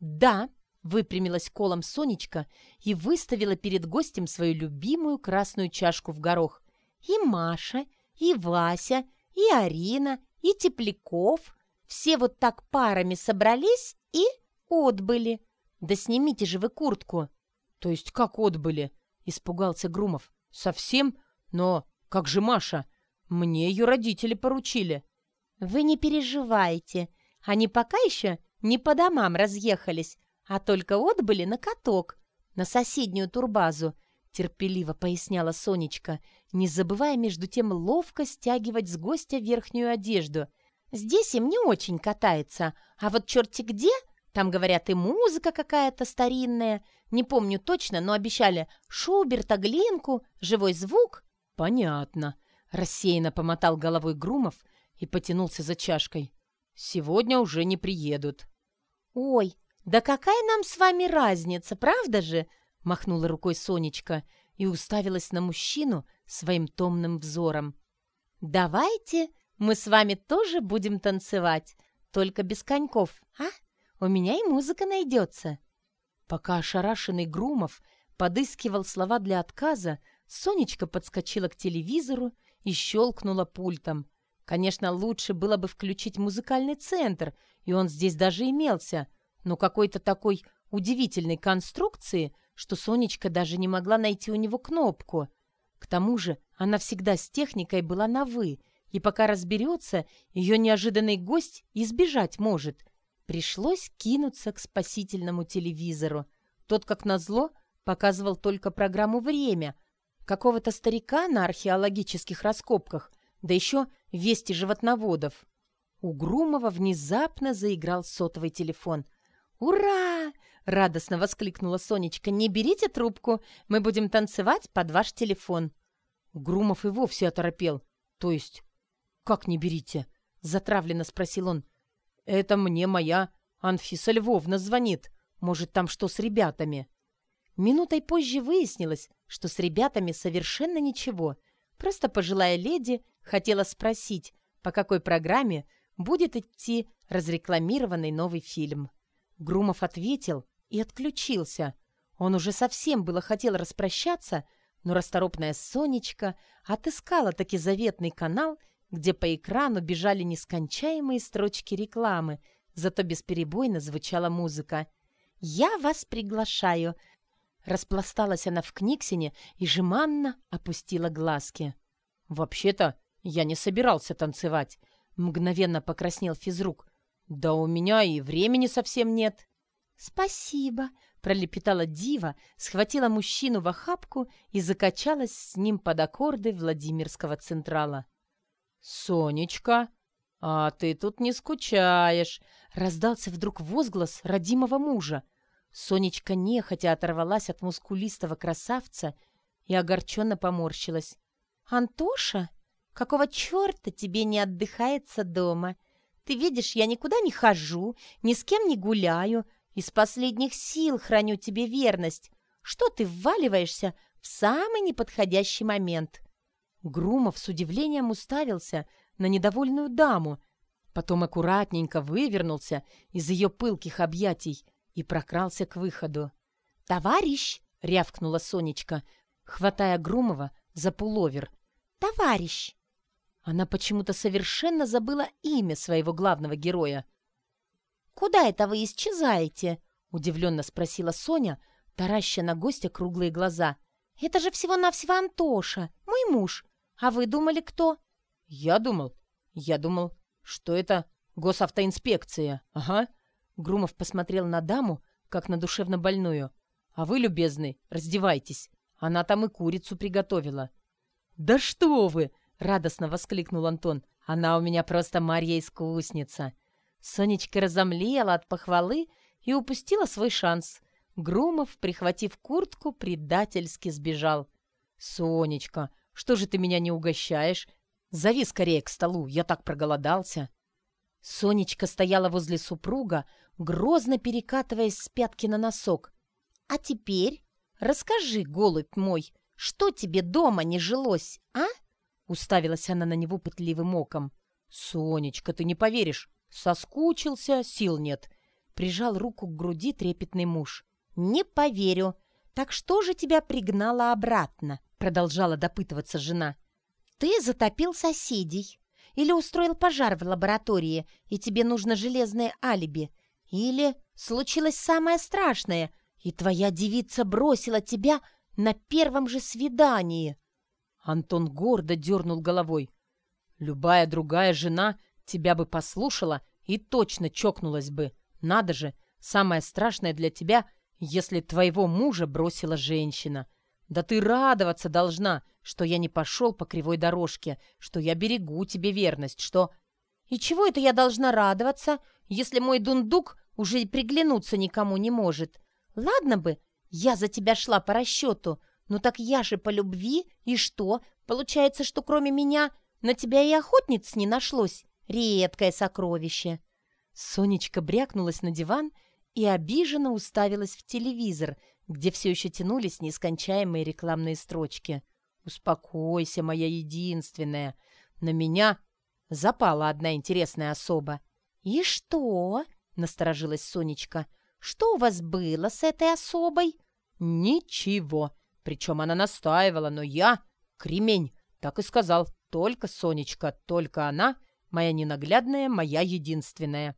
«Да», — выпрямилась колом Сонечка и выставила перед гостем свою любимую красную чашку в горох. «И Маша, и Вася, и Арина, и Тепляков. Все вот так парами собрались и «Отбыли. Да снимите же вы куртку». «То есть как отбыли?» — испугался Грумов. «Совсем? Но как же Маша? Мне ее родители поручили». «Вы не переживайте. Они пока еще не по домам разъехались, а только отбыли на каток, на соседнюю турбазу», — терпеливо поясняла Сонечка, не забывая между тем ловко стягивать с гостя верхнюю одежду. «Здесь им не очень катается, а вот черти где там, говорят, и музыка какая-то старинная. Не помню точно, но обещали Шуберта, Глинку, живой звук. Понятно. Рассеянно помотал головой Грумов и потянулся за чашкой. Сегодня уже не приедут. Ой, да какая нам с вами разница, правда же? Махнула рукой Сонечка и уставилась на мужчину своим томным взором. «Давайте мы с вами тоже будем танцевать, только без коньков, а?» У меня и музыка найдется». Пока ошарашенный Грумов подыскивал слова для отказа, Сонечка подскочила к телевизору и щелкнула пультом. Конечно, лучше было бы включить музыкальный центр, и он здесь даже имелся, но какой-то такой удивительной конструкции, что Сонечка даже не могла найти у него кнопку. К тому же она всегда с техникой была на «вы», и пока разберется, ее неожиданный гость избежать может. Пришлось кинуться к спасительному телевизору. Тот, как назло, показывал только программу «Время», какого-то старика на археологических раскопках, да еще вести животноводов. У Грумова внезапно заиграл сотовый телефон. «Ура!» — радостно воскликнула Сонечка. «Не берите трубку, мы будем танцевать под ваш телефон». Грумов и вовсе оторопел. «То есть, как не берите?» — затравленно спросил он. Это мне моя Анфиса Львовна звонит. Может, там что с ребятами?» Минутой позже выяснилось, что с ребятами совершенно ничего. Просто пожилая леди хотела спросить, по какой программе будет идти разрекламированный новый фильм. Грумов ответил и отключился. Он уже совсем было хотел распрощаться, но расторопная Сонечка отыскала таки заветный канал где по экрану бежали нескончаемые строчки рекламы, зато бесперебойно звучала музыка. «Я вас приглашаю!» Распласталась она в книгсине и жеманно опустила глазки. «Вообще-то я не собирался танцевать», — мгновенно покраснел физрук. «Да у меня и времени совсем нет». «Спасибо», — пролепетала дива, схватила мужчину в охапку и закачалась с ним под аккорды Владимирского Централа. «Сонечка, а ты тут не скучаешь!» — раздался вдруг возглас родимого мужа. Сонечка нехотя оторвалась от мускулистого красавца и огорченно поморщилась. «Антоша, какого черта тебе не отдыхается дома? Ты видишь, я никуда не хожу, ни с кем не гуляю, из последних сил храню тебе верность. Что ты вваливаешься в самый неподходящий момент?» Грумов с удивлением уставился на недовольную даму, потом аккуратненько вывернулся из ее пылких объятий и прокрался к выходу. «Товарищ!» — рявкнула Сонечка, хватая Грумова за пуловер. «Товарищ!» Она почему-то совершенно забыла имя своего главного героя. «Куда это вы исчезаете?» — удивленно спросила Соня, тараща на гостя круглые глаза. «Это же всего-навсего Антоша, мой муж. А вы думали, кто?» «Я думал, я думал, что это госавтоинспекция. Ага». Грумов посмотрел на даму, как на душевно больную. «А вы, любезный, раздевайтесь. Она там и курицу приготовила». «Да что вы!» — радостно воскликнул Антон. «Она у меня просто Марья-искусница». Сонечка разомлела от похвалы и упустила свой шанс. Грумов, прихватив куртку, предательски сбежал. «Сонечка, что же ты меня не угощаешь? Зови скорее к столу, я так проголодался». Сонечка стояла возле супруга, грозно перекатываясь с пятки на носок. «А теперь расскажи, голубь мой, что тебе дома не жилось, а?» Уставилась она на него пытливым оком. «Сонечка, ты не поверишь, соскучился, сил нет». Прижал руку к груди трепетный муж. «Не поверю. Так что же тебя пригнало обратно?» Продолжала допытываться жена. «Ты затопил соседей. Или устроил пожар в лаборатории, и тебе нужно железное алиби. Или случилось самое страшное, и твоя девица бросила тебя на первом же свидании». Антон гордо дернул головой. «Любая другая жена тебя бы послушала и точно чокнулась бы. Надо же, самое страшное для тебя, если твоего мужа бросила женщина. Да ты радоваться должна, что я не пошел по кривой дорожке, что я берегу тебе верность, что... И чего это я должна радоваться, если мой дундук уже приглянуться никому не может? Ладно бы, я за тебя шла по расчету, ну так я же по любви, и что? Получается, что кроме меня на тебя и охотниц не нашлось. Редкое сокровище. Сонечка брякнулась на диван и обиженно уставилась в телевизор, где все еще тянулись нескончаемые рекламные строчки. «Успокойся, моя единственная. На меня запала одна интересная особа». «И что?» — насторожилась Сонечка. «Что у вас было с этой особой?» «Ничего. Причем она настаивала, но я, кремень, так и сказал. Только Сонечка, только она, моя ненаглядная, моя единственная».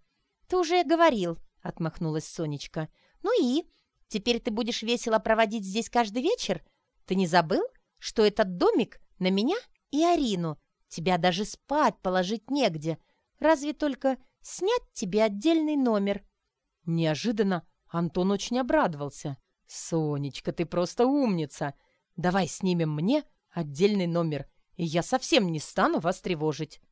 «Ты уже говорил», — отмахнулась Сонечка. «Ну и? Теперь ты будешь весело проводить здесь каждый вечер? Ты не забыл, что этот домик на меня и Арину? Тебя даже спать положить негде. Разве только снять тебе отдельный номер». Неожиданно Антон очень обрадовался. «Сонечка, ты просто умница! Давай снимем мне отдельный номер, и я совсем не стану вас тревожить».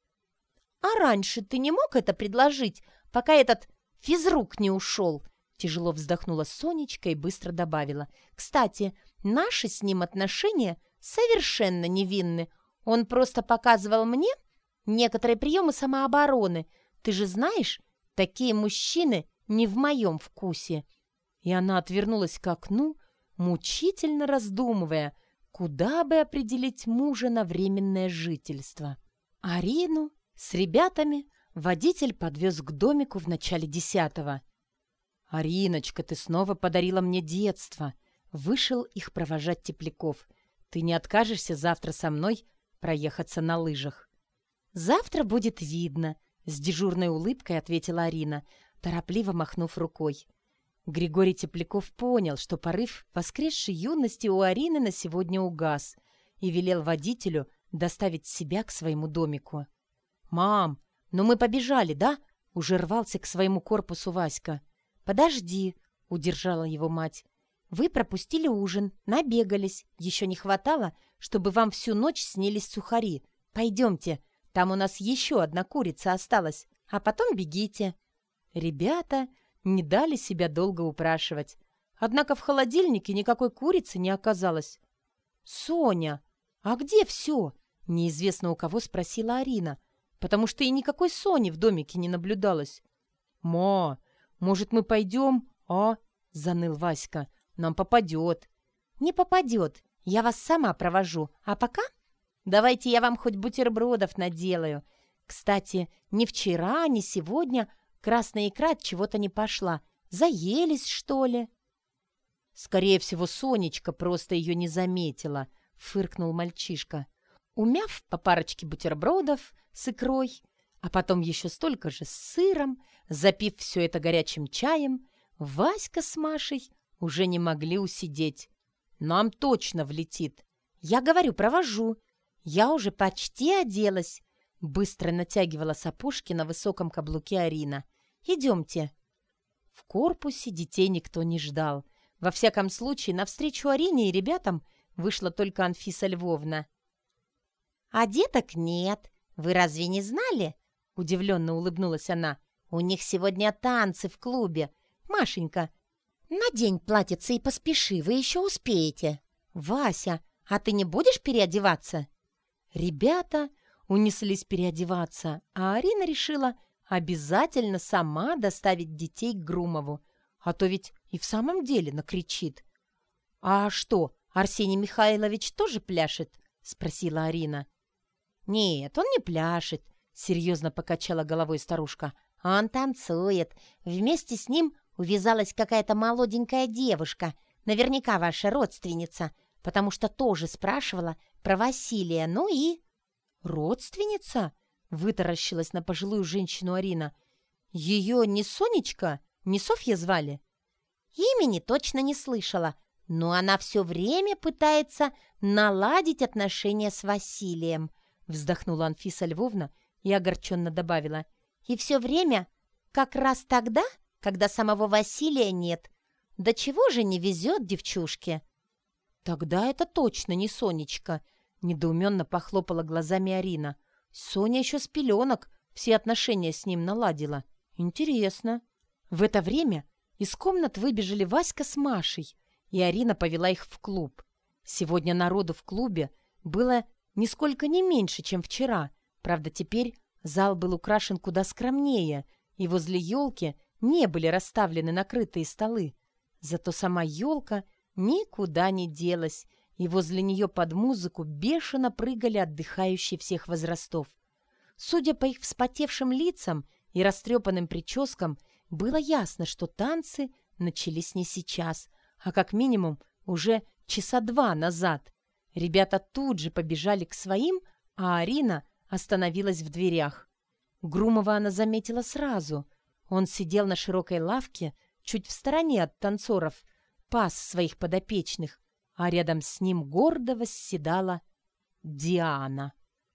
«А раньше ты не мог это предложить, пока этот физрук не ушел?» Тяжело вздохнула Сонечка и быстро добавила. «Кстати, наши с ним отношения совершенно невинны. Он просто показывал мне некоторые приемы самообороны. Ты же знаешь, такие мужчины не в моем вкусе». И она отвернулась к окну, мучительно раздумывая, куда бы определить мужа на временное жительство. Арину с ребятами водитель подвез к домику в начале десятого. «Ариночка, ты снова подарила мне детство!» Вышел их провожать Тепляков. «Ты не откажешься завтра со мной проехаться на лыжах?» «Завтра будет видно», — с дежурной улыбкой ответила Арина. торопливо махнув рукой. Григорий Тепляков понял, что порыв воскресшей юности у Арины на сегодня угас, и велел водителю доставить себя к своему домику. «Мам, ну мы побежали, да?» — уже рвался к своему корпусу Васька. «Подожди», — удержала его мать. «Вы пропустили ужин, набегались. Еще не хватало, чтобы вам всю ночь снились сухари. Пойдемте, там у нас еще одна курица осталась, а потом бегите». Ребята не дали себя долго упрашивать. Однако в холодильнике никакой курицы не оказалось. «Соня, а где все?» — неизвестно у кого спросила Арина, потому что и никакой Сони в домике не наблюдалось. «Ма, может, мы пойдем, а?» — заныл Васька. «Нам попадет». «Не попадет. Я вас сама провожу. А пока давайте я вам хоть бутербродов наделаю. Кстати, ни вчера, ни сегодня Красная икра от чего-то не пошла. Заелись, что ли? Скорее всего, Сонечка просто ее не заметила, фыркнул мальчишка. Умяв по парочке бутербродов с икрой, а потом еще столько же с сыром, запив все это горячим чаем, Васька с Машей уже не могли усидеть. Нам точно влетит. Я говорю, провожу. Я уже почти оделась. Быстро натягивала сапожки на высоком каблуке Арина. «Идемте». В корпусе детей никто не ждал. Во всяком случае, навстречу Арине и ребятам вышла только Анфиса Львовна. «А деток нет. Вы разве не знали?» Удивленно улыбнулась она. «У них сегодня танцы в клубе. Машенька, надень платьице и поспеши, вы еще успеете. Вася, а ты не будешь переодеваться?» Ребята унеслись переодеваться, а Арина решила обязательно сама доставить детей к Грумову, а то ведь и в самом деле накричит. «А что, Арсений Михайлович тоже пляшет?» — спросила Арина. «Нет, он не пляшет», — серьезно покачала головой старушка. «Он танцует. Вместе с ним увязалась какая-то молоденькая девушка, наверняка ваша родственница, потому что тоже спрашивала про Василия, ну и...» «Родственница?» — вытаращилась на пожилую женщину Арина. «Ее не Сонечка, не Софья звали?» «Имени точно не слышала, но она все время пытается наладить отношения с Василием», — вздохнула Анфиса Львовна и огорченно добавила. «И все время как раз тогда, когда самого Василия нет. Да чего же не везет девчушке?» «Тогда это точно не Сонечка», Недоуменно похлопала глазами Арина. Соня еще с пеленок все отношения с ним наладила. Интересно. В это время из комнат выбежали Васька с Машей, и Арина повела их в клуб. Сегодня народу в клубе было нисколько не меньше, чем вчера. Правда, теперь зал был украшен куда скромнее, и возле елки не были расставлены накрытые столы. Зато сама елка никуда не делась, и возле нее под музыку бешено прыгали отдыхающие всех возрастов. Судя по их вспотевшим лицам и растрепанным прическам, было ясно, что танцы начались не сейчас, а как минимум уже часа два назад. Ребята тут же побежали к своим, а Арина остановилась в дверях. Грумова она заметила сразу. Он сидел на широкой лавке, чуть в стороне от танцоров, пас своих подопечных, а рядом с ним гордо восседала Диана.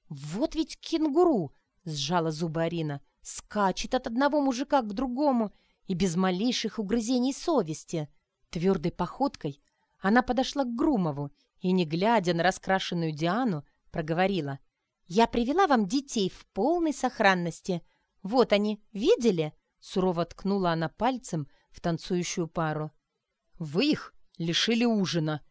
«Вот ведь кенгуру!» — сжала зубы Арина. «Скачет от одного мужика к другому и без малейших угрызений совести». Твердой походкой она подошла к Грумову и, не глядя на раскрашенную Диану, проговорила. «Я привела вам детей в полной сохранности. Вот они, видели?» Сурово ткнула она пальцем в танцующую пару. «Вы их лишили ужина»,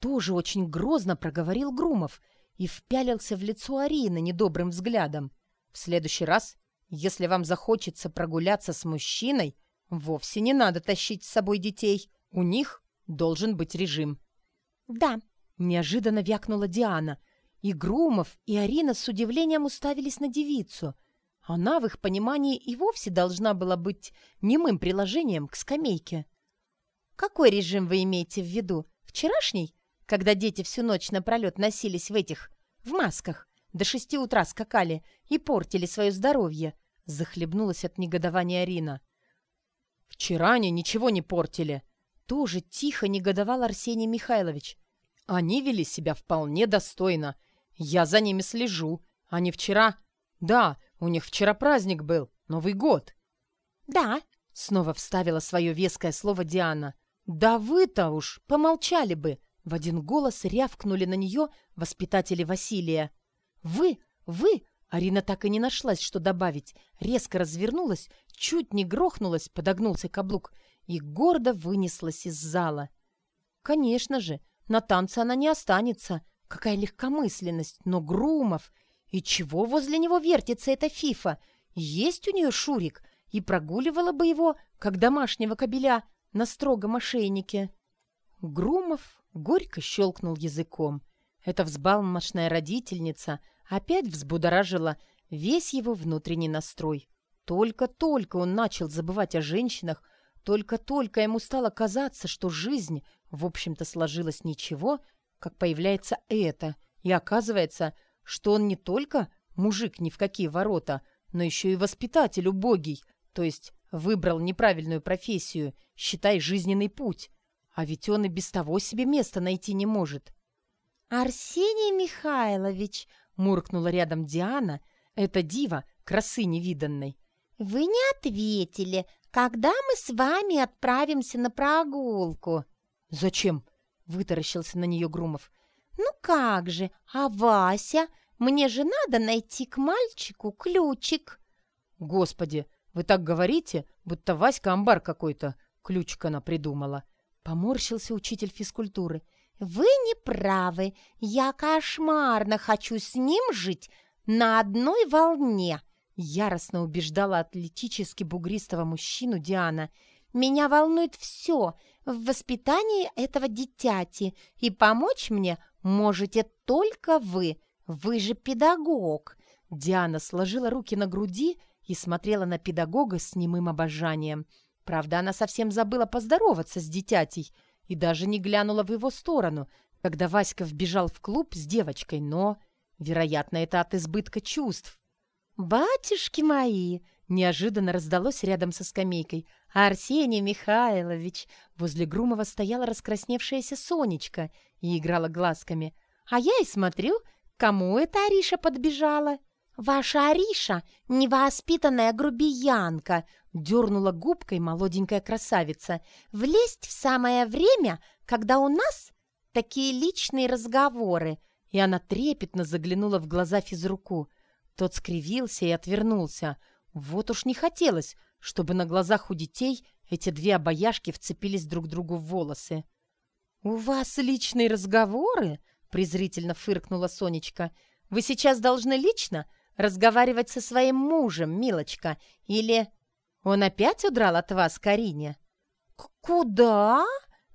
тоже очень грозно проговорил Грумов и впялился в лицо Арины недобрым взглядом. В следующий раз, если вам захочется прогуляться с мужчиной, вовсе не надо тащить с собой детей. У них должен быть режим. «Да», — неожиданно вякнула Диана, и Грумов, и Арина с удивлением уставились на девицу. Она, в их понимании, и вовсе должна была быть немым приложением к скамейке. «Какой режим вы имеете в виду? Вчерашний? когда дети всю ночь напролет носились в этих, в масках, до шести утра скакали и портили свое здоровье, захлебнулась от негодования Арина. Вчера они ничего не портили. Тоже тихо негодовал Арсений Михайлович. Они вели себя вполне достойно. Я за ними слежу. Они вчера... Да, у них вчера праздник был, Новый год. Да, снова вставила свое веское слово Диана. Да вы-то уж помолчали бы. В один голос рявкнули на нее воспитатели Василия. «Вы! Вы!» Арина так и не нашлась, что добавить. Резко развернулась, чуть не грохнулась, подогнулся каблук и гордо вынеслась из зала. Конечно же, на танце она не останется. Какая легкомысленность, но Грумов... И чего возле него вертится эта фифа? Есть у нее Шурик, и прогуливала бы его, как домашнего кобеля, на строгом ошейнике. Грумов горько щелкнул языком. Эта взбалмошная родительница опять взбудоражила весь его внутренний настрой. Только-только он начал забывать о женщинах, только-только ему стало казаться, что жизнь, в общем-то, сложилась ничего, как появляется это, и оказывается, что он не только мужик ни в какие ворота, но еще и воспитатель убогий, то есть выбрал неправильную профессию, считай, жизненный путь. А ведь он и без того себе места найти не может. «Арсений Михайлович!» — муркнула рядом Диана, это дива, красы невиданной. «Вы не ответили, когда мы с вами отправимся на прогулку?» «Зачем?» — вытаращился на нее Грумов. «Ну как же, а Вася? Мне же надо найти к мальчику ключик». «Господи, вы так говорите, будто Васька амбар какой-то. Ключик она придумала». Поморщился учитель физкультуры. «Вы не правы. Я кошмарно хочу с ним жить на одной волне», яростно убеждала атлетически бугристого мужчину Диана. «Меня волнует все в воспитании этого дитяти, и помочь мне можете только вы. Вы же педагог!» Диана сложила руки на груди и смотрела на педагога с немым обожанием. Правда, она совсем забыла поздороваться с дитятей и даже не глянула в его сторону, когда Васька вбежал в клуб с девочкой, но, вероятно, это от избытка чувств. «Батюшки мои!» — неожиданно раздалось рядом со скамейкой. «Арсений Михайлович!» Возле Грумова стояла раскрасневшаяся Сонечка и играла глазками. «А я и смотрю, кому эта Ариша подбежала?» «Ваша Ариша — невоспитанная грубиянка!» — дернула губкой молоденькая красавица. «Влезть в самое время, когда у нас такие личные разговоры!» И она трепетно заглянула в глаза физруку. Тот скривился и отвернулся. Вот уж не хотелось, чтобы на глазах у детей эти две обаяшки вцепились друг другу в волосы. «У вас личные разговоры?» — презрительно фыркнула Сонечка. «Вы сейчас должны лично разговаривать со своим мужем, милочка, или он опять удрал от вас, Карине?» «Куда?»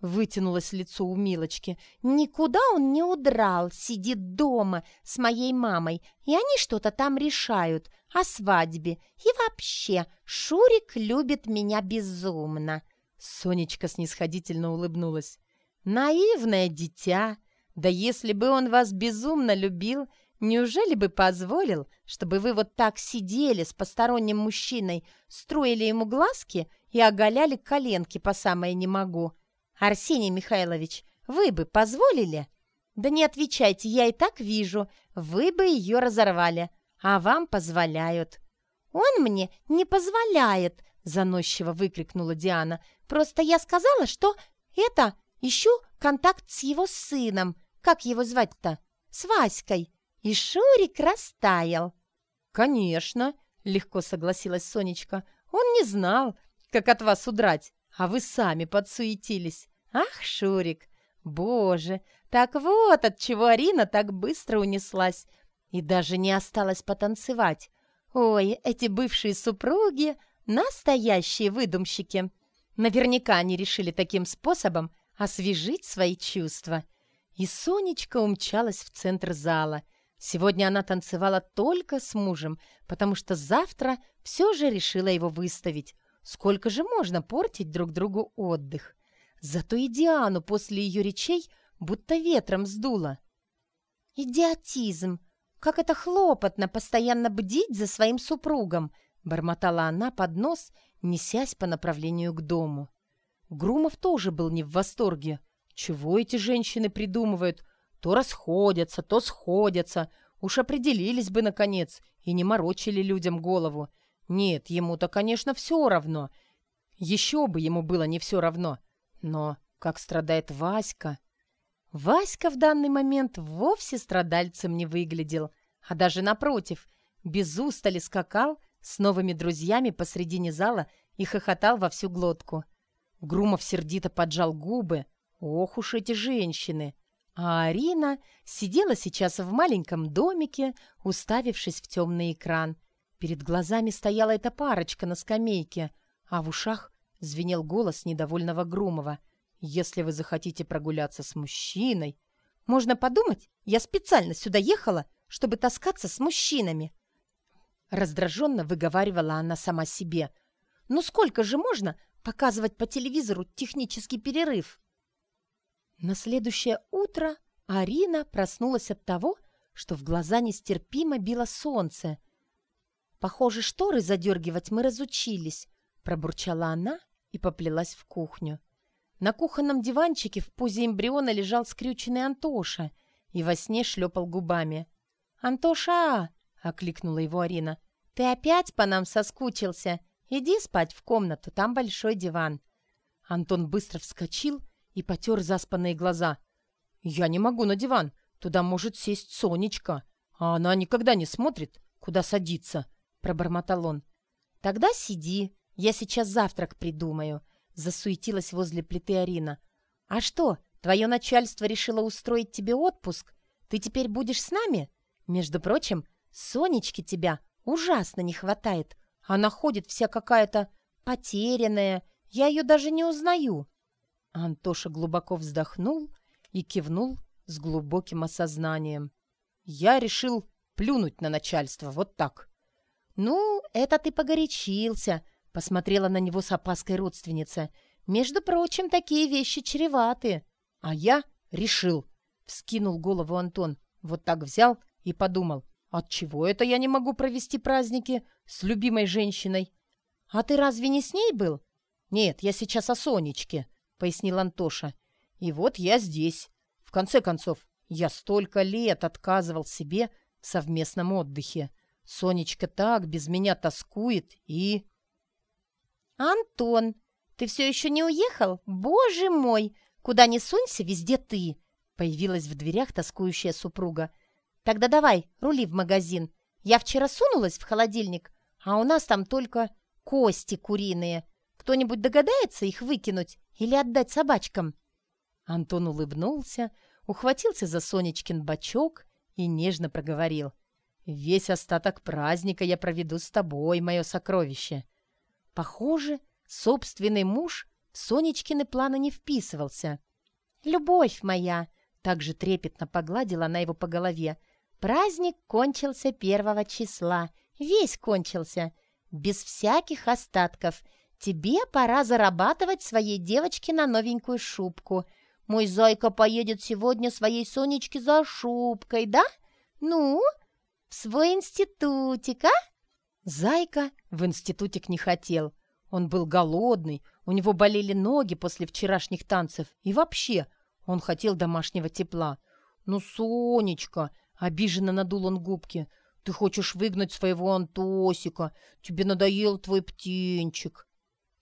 Вытянулось лицо у Милочки. «Никуда он не удрал, сидит дома с моей мамой, и они что-то там решают о свадьбе. И вообще, Шурик любит меня безумно». Сонечка снисходительно улыбнулась. «Наивное дитя! Да если бы он вас безумно любил, неужели бы позволил, чтобы вы вот так сидели с посторонним мужчиной, строили ему глазки и оголяли коленки по самое не могу?» «Арсений Михайлович, вы бы позволили?» «Да не отвечайте, я и так вижу. Вы бы ее разорвали, а вам позволяют». «Он мне не позволяет!» — заносчиво выкрикнула Диана. «Просто я сказала, что это ищу контакт с его сыном. Как его звать-то? С Васькой. И Шурик растаял». «Конечно!» — легко согласилась Сонечка. «Он не знал, как от вас удрать, а вы сами подсуетились. Ах, Шурик! Боже, так вот от чего Арина так быстро унеслась и даже не осталась потанцевать. Ой, эти бывшие супруги — настоящие выдумщики. Наверняка они решили таким способом освежить свои чувства. И Сонечка умчалась в центр зала. Сегодня она танцевала только с мужем, потому что завтра все же решила его выставить. Сколько же можно портить друг другу отдых? Зато и Диану после ее речей будто ветром сдуло. «Идиотизм! Как это хлопотно постоянно бдить за своим супругом!» бормотала она под нос, несясь по направлению к дому. Грумов тоже был не в восторге. Чего эти женщины придумывают? То расходятся, то сходятся. Уж определились бы, наконец, и не морочили людям голову. Нет, ему-то, конечно, все равно. Еще бы ему было не все равно. Но как страдает Васька. Васька в данный момент вовсе страдальцем не выглядел, а даже напротив, без устали скакал с новыми друзьями посредине зала и хохотал во всю глотку. Грумов сердито поджал губы. Ох уж эти женщины! А Арина сидела сейчас в маленьком домике, уставившись в темный экран. Перед глазами стояла эта парочка на скамейке, а в ушах звенел голос недовольного Грумова. «Если вы захотите прогуляться с мужчиной...» «Можно подумать, я специально сюда ехала, чтобы таскаться с мужчинами!» Раздраженно выговаривала она сама себе. «Ну сколько же можно показывать по телевизору технический перерыв?» На следующее утро Арина проснулась от того, что в глаза нестерпимо било солнце. «Похоже, шторы задергивать мы разучились», — пробурчала она и поплелась в кухню. На кухонном диванчике в позе эмбриона лежал скрюченный Антоша и во сне шлепал губами. «Антоша!» — окликнула его Арина. «Ты опять по нам соскучился? Иди спать в комнату, там большой диван». Антон быстро вскочил и потер заспанные глаза. «Я не могу на диван. Туда может сесть Сонечка, а она никогда не смотрит, куда садиться», — пробормотал он. «Тогда сиди, я сейчас завтрак придумаю», — засуетилась возле плиты Арина. «А что, твое начальство решило устроить тебе отпуск? Ты теперь будешь с нами? Между прочим, Сонечке тебя ужасно не хватает. Она ходит вся какая-то потерянная, я ее даже не узнаю». Антоша глубоко вздохнул и кивнул с глубоким осознанием. «Я решил плюнуть на начальство, вот так». «Ну, это ты погорячился», — посмотрела на него с опаской родственница. «Между прочим, такие вещи чреваты». «А я решил», — вскинул голову Антон. Вот так взял и подумал. «Отчего это я не могу провести праздники с любимой женщиной?» «А ты разве не с ней был?» «Нет, я сейчас о Сонечке», пояснил Антоша. «И вот я здесь. В конце концов, я столько лет отказывал себе в совместном отдыхе. Сонечка так без меня тоскует и...» «Антон, ты все еще не уехал? Боже мой! Куда ни сунься, везде ты!» Появилась в дверях тоскующая супруга. «Тогда давай, рули в магазин. Я вчера сунулась в холодильник, а у нас там только кости куриные. Кто-нибудь догадается их выкинуть или отдать собачкам?» Антон улыбнулся, ухватился за Сонечкин бочок и нежно проговорил. «Весь остаток праздника я проведу с тобой, мое сокровище». Похоже, собственный муж в Сонечкины планы не вписывался. «Любовь моя!» — также трепетно погладила она его по голове. «Праздник кончился первого числа. Весь кончился. Без всяких остатков. Тебе пора зарабатывать своей девочке на новенькую шубку. Мой зайка поедет сегодня своей Сонечке за шубкой, да? Ну, в свой институтик, а?» Зайка в институтик не хотел. Он был голодный, у него болели ноги после вчерашних танцев. И вообще, он хотел домашнего тепла. «Ну, Сонечка!» — обиженно надул он губки. «Ты хочешь выгнать своего Антосика? Тебе надоел твой птенчик!»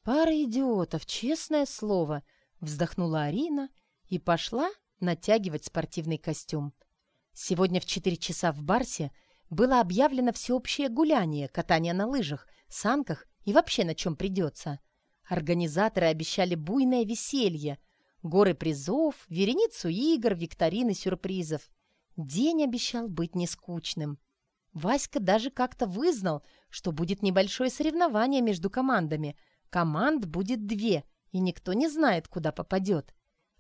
«Пара идиотов, честное слово!» — вздохнула Арина и пошла натягивать спортивный костюм. Сегодня в четыре часа в Барсе было объявлено всеобщее гуляние, катание на лыжах, санках и вообще на чем придется. Организаторы обещали буйное веселье, горы призов, вереницу игр, викторины, сюрпризов. День обещал быть нескучным. Васька даже как-то вызнал, что будет небольшое соревнование между командами — Команд будет две, и никто не знает, куда попадет.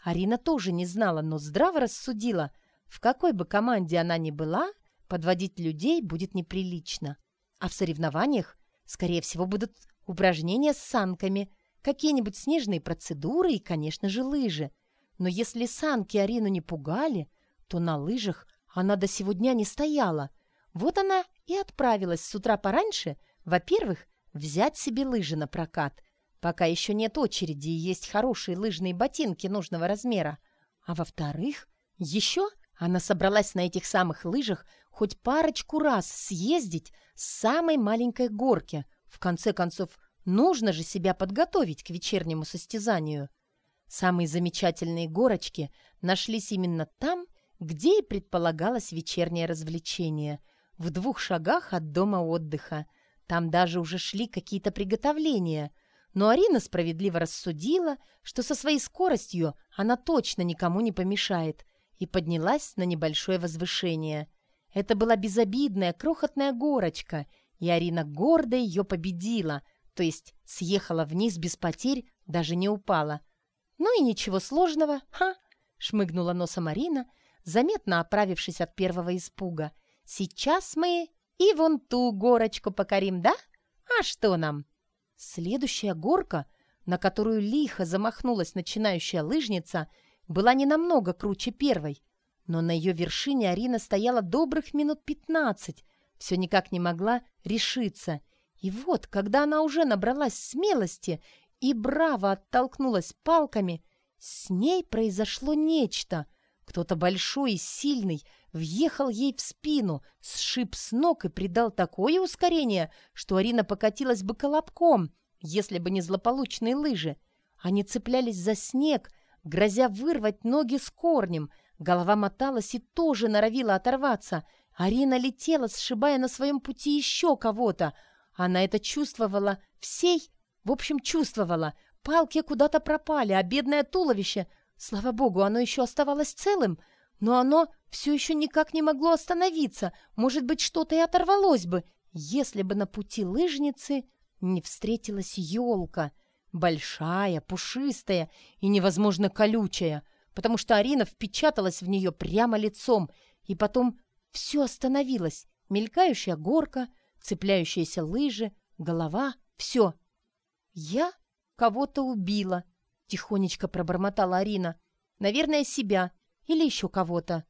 Арина тоже не знала, но здраво рассудила, в какой бы команде она ни была, подводить людей будет неприлично. А в соревнованиях, скорее всего, будут упражнения с санками, какие-нибудь снежные процедуры и, конечно же, лыжи. Но если санки Арину не пугали, то на лыжах она до сего дня не стояла. Вот она и отправилась с утра пораньше, во-первых, взять себе лыжи на прокат, пока еще нет очереди и есть хорошие лыжные ботинки нужного размера. А во-вторых, еще она собралась на этих самых лыжах хоть парочку раз съездить с самой маленькой горки. В конце концов, нужно же себя подготовить к вечернему состязанию. Самые замечательные горочки нашлись именно там, где и предполагалось вечернее развлечение, в двух шагах от дома отдыха. Там даже уже шли какие-то приготовления. Но Арина справедливо рассудила, что со своей скоростью она точно никому не помешает, и поднялась на небольшое возвышение. Это была безобидная, крохотная горочка, и Арина гордо ее победила, то есть съехала вниз без потерь, даже не упала. «Ну и ничего сложного, ха!» — шмыгнула носом Арина, заметно оправившись от первого испуга. «Сейчас мы и вон ту горочку покорим, да? А что нам?» Следующая горка, на которую лихо замахнулась начинающая лыжница, была не намного круче первой, но на ее вершине Арина стояла добрых минут пятнадцать, все никак не могла решиться. И вот, когда она уже набралась смелости и браво оттолкнулась палками, с ней произошло нечто. Кто-то большой и сильный въехал ей в спину, сшиб с ног и придал такое ускорение, что Арина покатилась бы колобком, если бы не злополучные лыжи. Они цеплялись за снег, грозя вырвать ноги с корнем. Голова моталась и тоже норовила оторваться. Арина летела, сшибая на своем пути еще кого-то. Она это чувствовала всей в общем, чувствовала. Палки куда-то пропали, а бедное туловище... Слава богу, оно еще оставалось целым, но оно все еще никак не могло остановиться. Может быть, что-то и оторвалось бы, если бы на пути лыжницы не встретилась елка. Большая, пушистая и невозможно колючая, потому что Арина впечаталась в нее прямо лицом, и потом все остановилось. Мелькающая горка, цепляющиеся лыжи, голова — все — «Я кого-то убила», — тихонечко пробормотала Арина. «Наверное, себя или еще кого-то».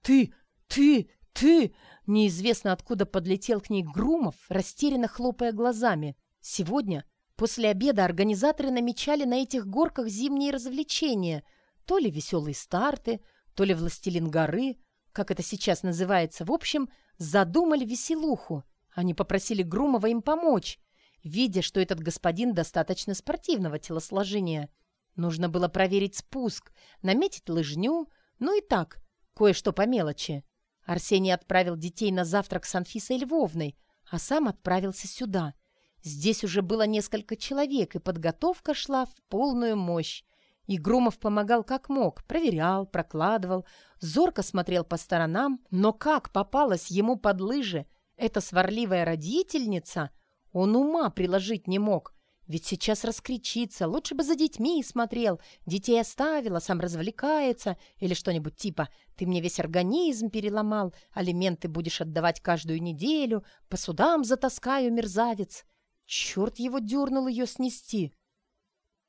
«Ты! Ты! Ты!» Неизвестно откуда подлетел к ней Грумов, растерянно хлопая глазами. Сегодня, после обеда, организаторы намечали на этих горках зимние развлечения. То ли веселые старты, то ли «Властелин горы», как это сейчас называется. В общем, задумали веселуху. Они попросили Грумова им помочь видя, что этот господин достаточно спортивного телосложения. Нужно было проверить спуск, наметить лыжню, ну и так, кое-что по мелочи. Арсений отправил детей на завтрак с Анфисой Львовной, а сам отправился сюда. Здесь уже было несколько человек, и подготовка шла в полную мощь. И Громов помогал как мог, проверял, прокладывал, зорко смотрел по сторонам, но как попалась ему под лыжи эта сварливая родительница — он ума приложить не мог. Ведь сейчас раскричится, лучше бы за детьми смотрел, детей оставила, сам развлекается, или что-нибудь типа «ты мне весь организм переломал, алименты будешь отдавать каждую неделю, по судам затаскаю, мерзавец». Черт его дернул ее снести.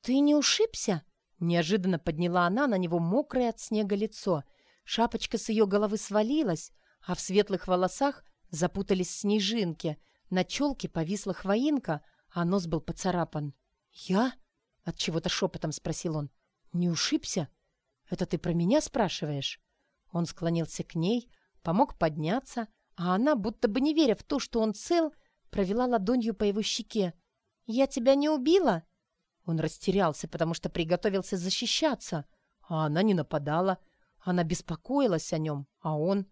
«Ты не ушибся?» Неожиданно подняла она на него мокрое от снега лицо. Шапочка с ее головы свалилась, а в светлых волосах запутались снежинки — на челке повисла хвоинка, а нос был поцарапан. «Я?» — от чего то шепотом спросил он. «Не ушибся? Это ты про меня спрашиваешь?» Он склонился к ней, помог подняться, а она, будто бы не веря в то, что он цел, провела ладонью по его щеке. «Я тебя не убила?» Он растерялся, потому что приготовился защищаться, а она не нападала. Она беспокоилась о нем, а он...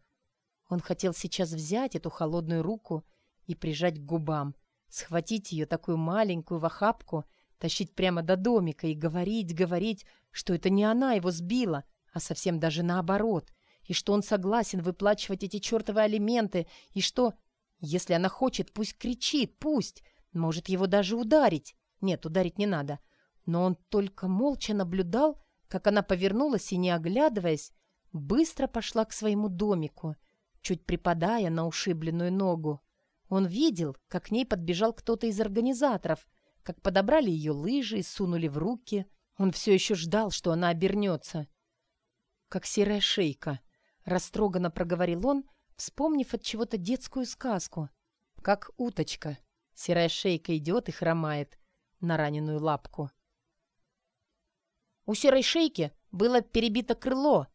Он хотел сейчас взять эту холодную руку и прижать к губам, схватить ее такую маленькую в охапку, тащить прямо до домика и говорить, говорить, что это не она его сбила, а совсем даже наоборот, и что он согласен выплачивать эти чертовы алименты, и что, если она хочет, пусть кричит, пусть, может его даже ударить. Нет, ударить не надо. Но он только молча наблюдал, как она повернулась и, не оглядываясь, быстро пошла к своему домику, чуть припадая на ушибленную ногу. Он видел, как к ней подбежал кто-то из организаторов, как подобрали ее лыжи и сунули в руки. Он все еще ждал, что она обернется. Как серая шейка. Растроганно проговорил он, вспомнив от чего-то детскую сказку. Как уточка. Серая шейка идет и хромает на раненую лапку. У серой шейки было перебито крыло.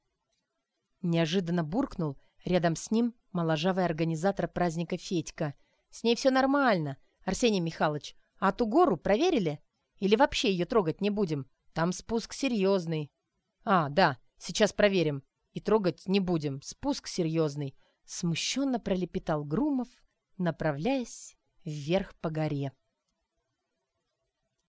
Неожиданно буркнул рядом с ним моложавый организатор праздника Федька. С ней все нормально, Арсений Михайлович. А ту гору проверили? Или вообще ее трогать не будем? Там спуск серьезный. А, да, сейчас проверим. И трогать не будем. Спуск серьезный. Смущенно пролепетал Грумов, направляясь вверх по горе.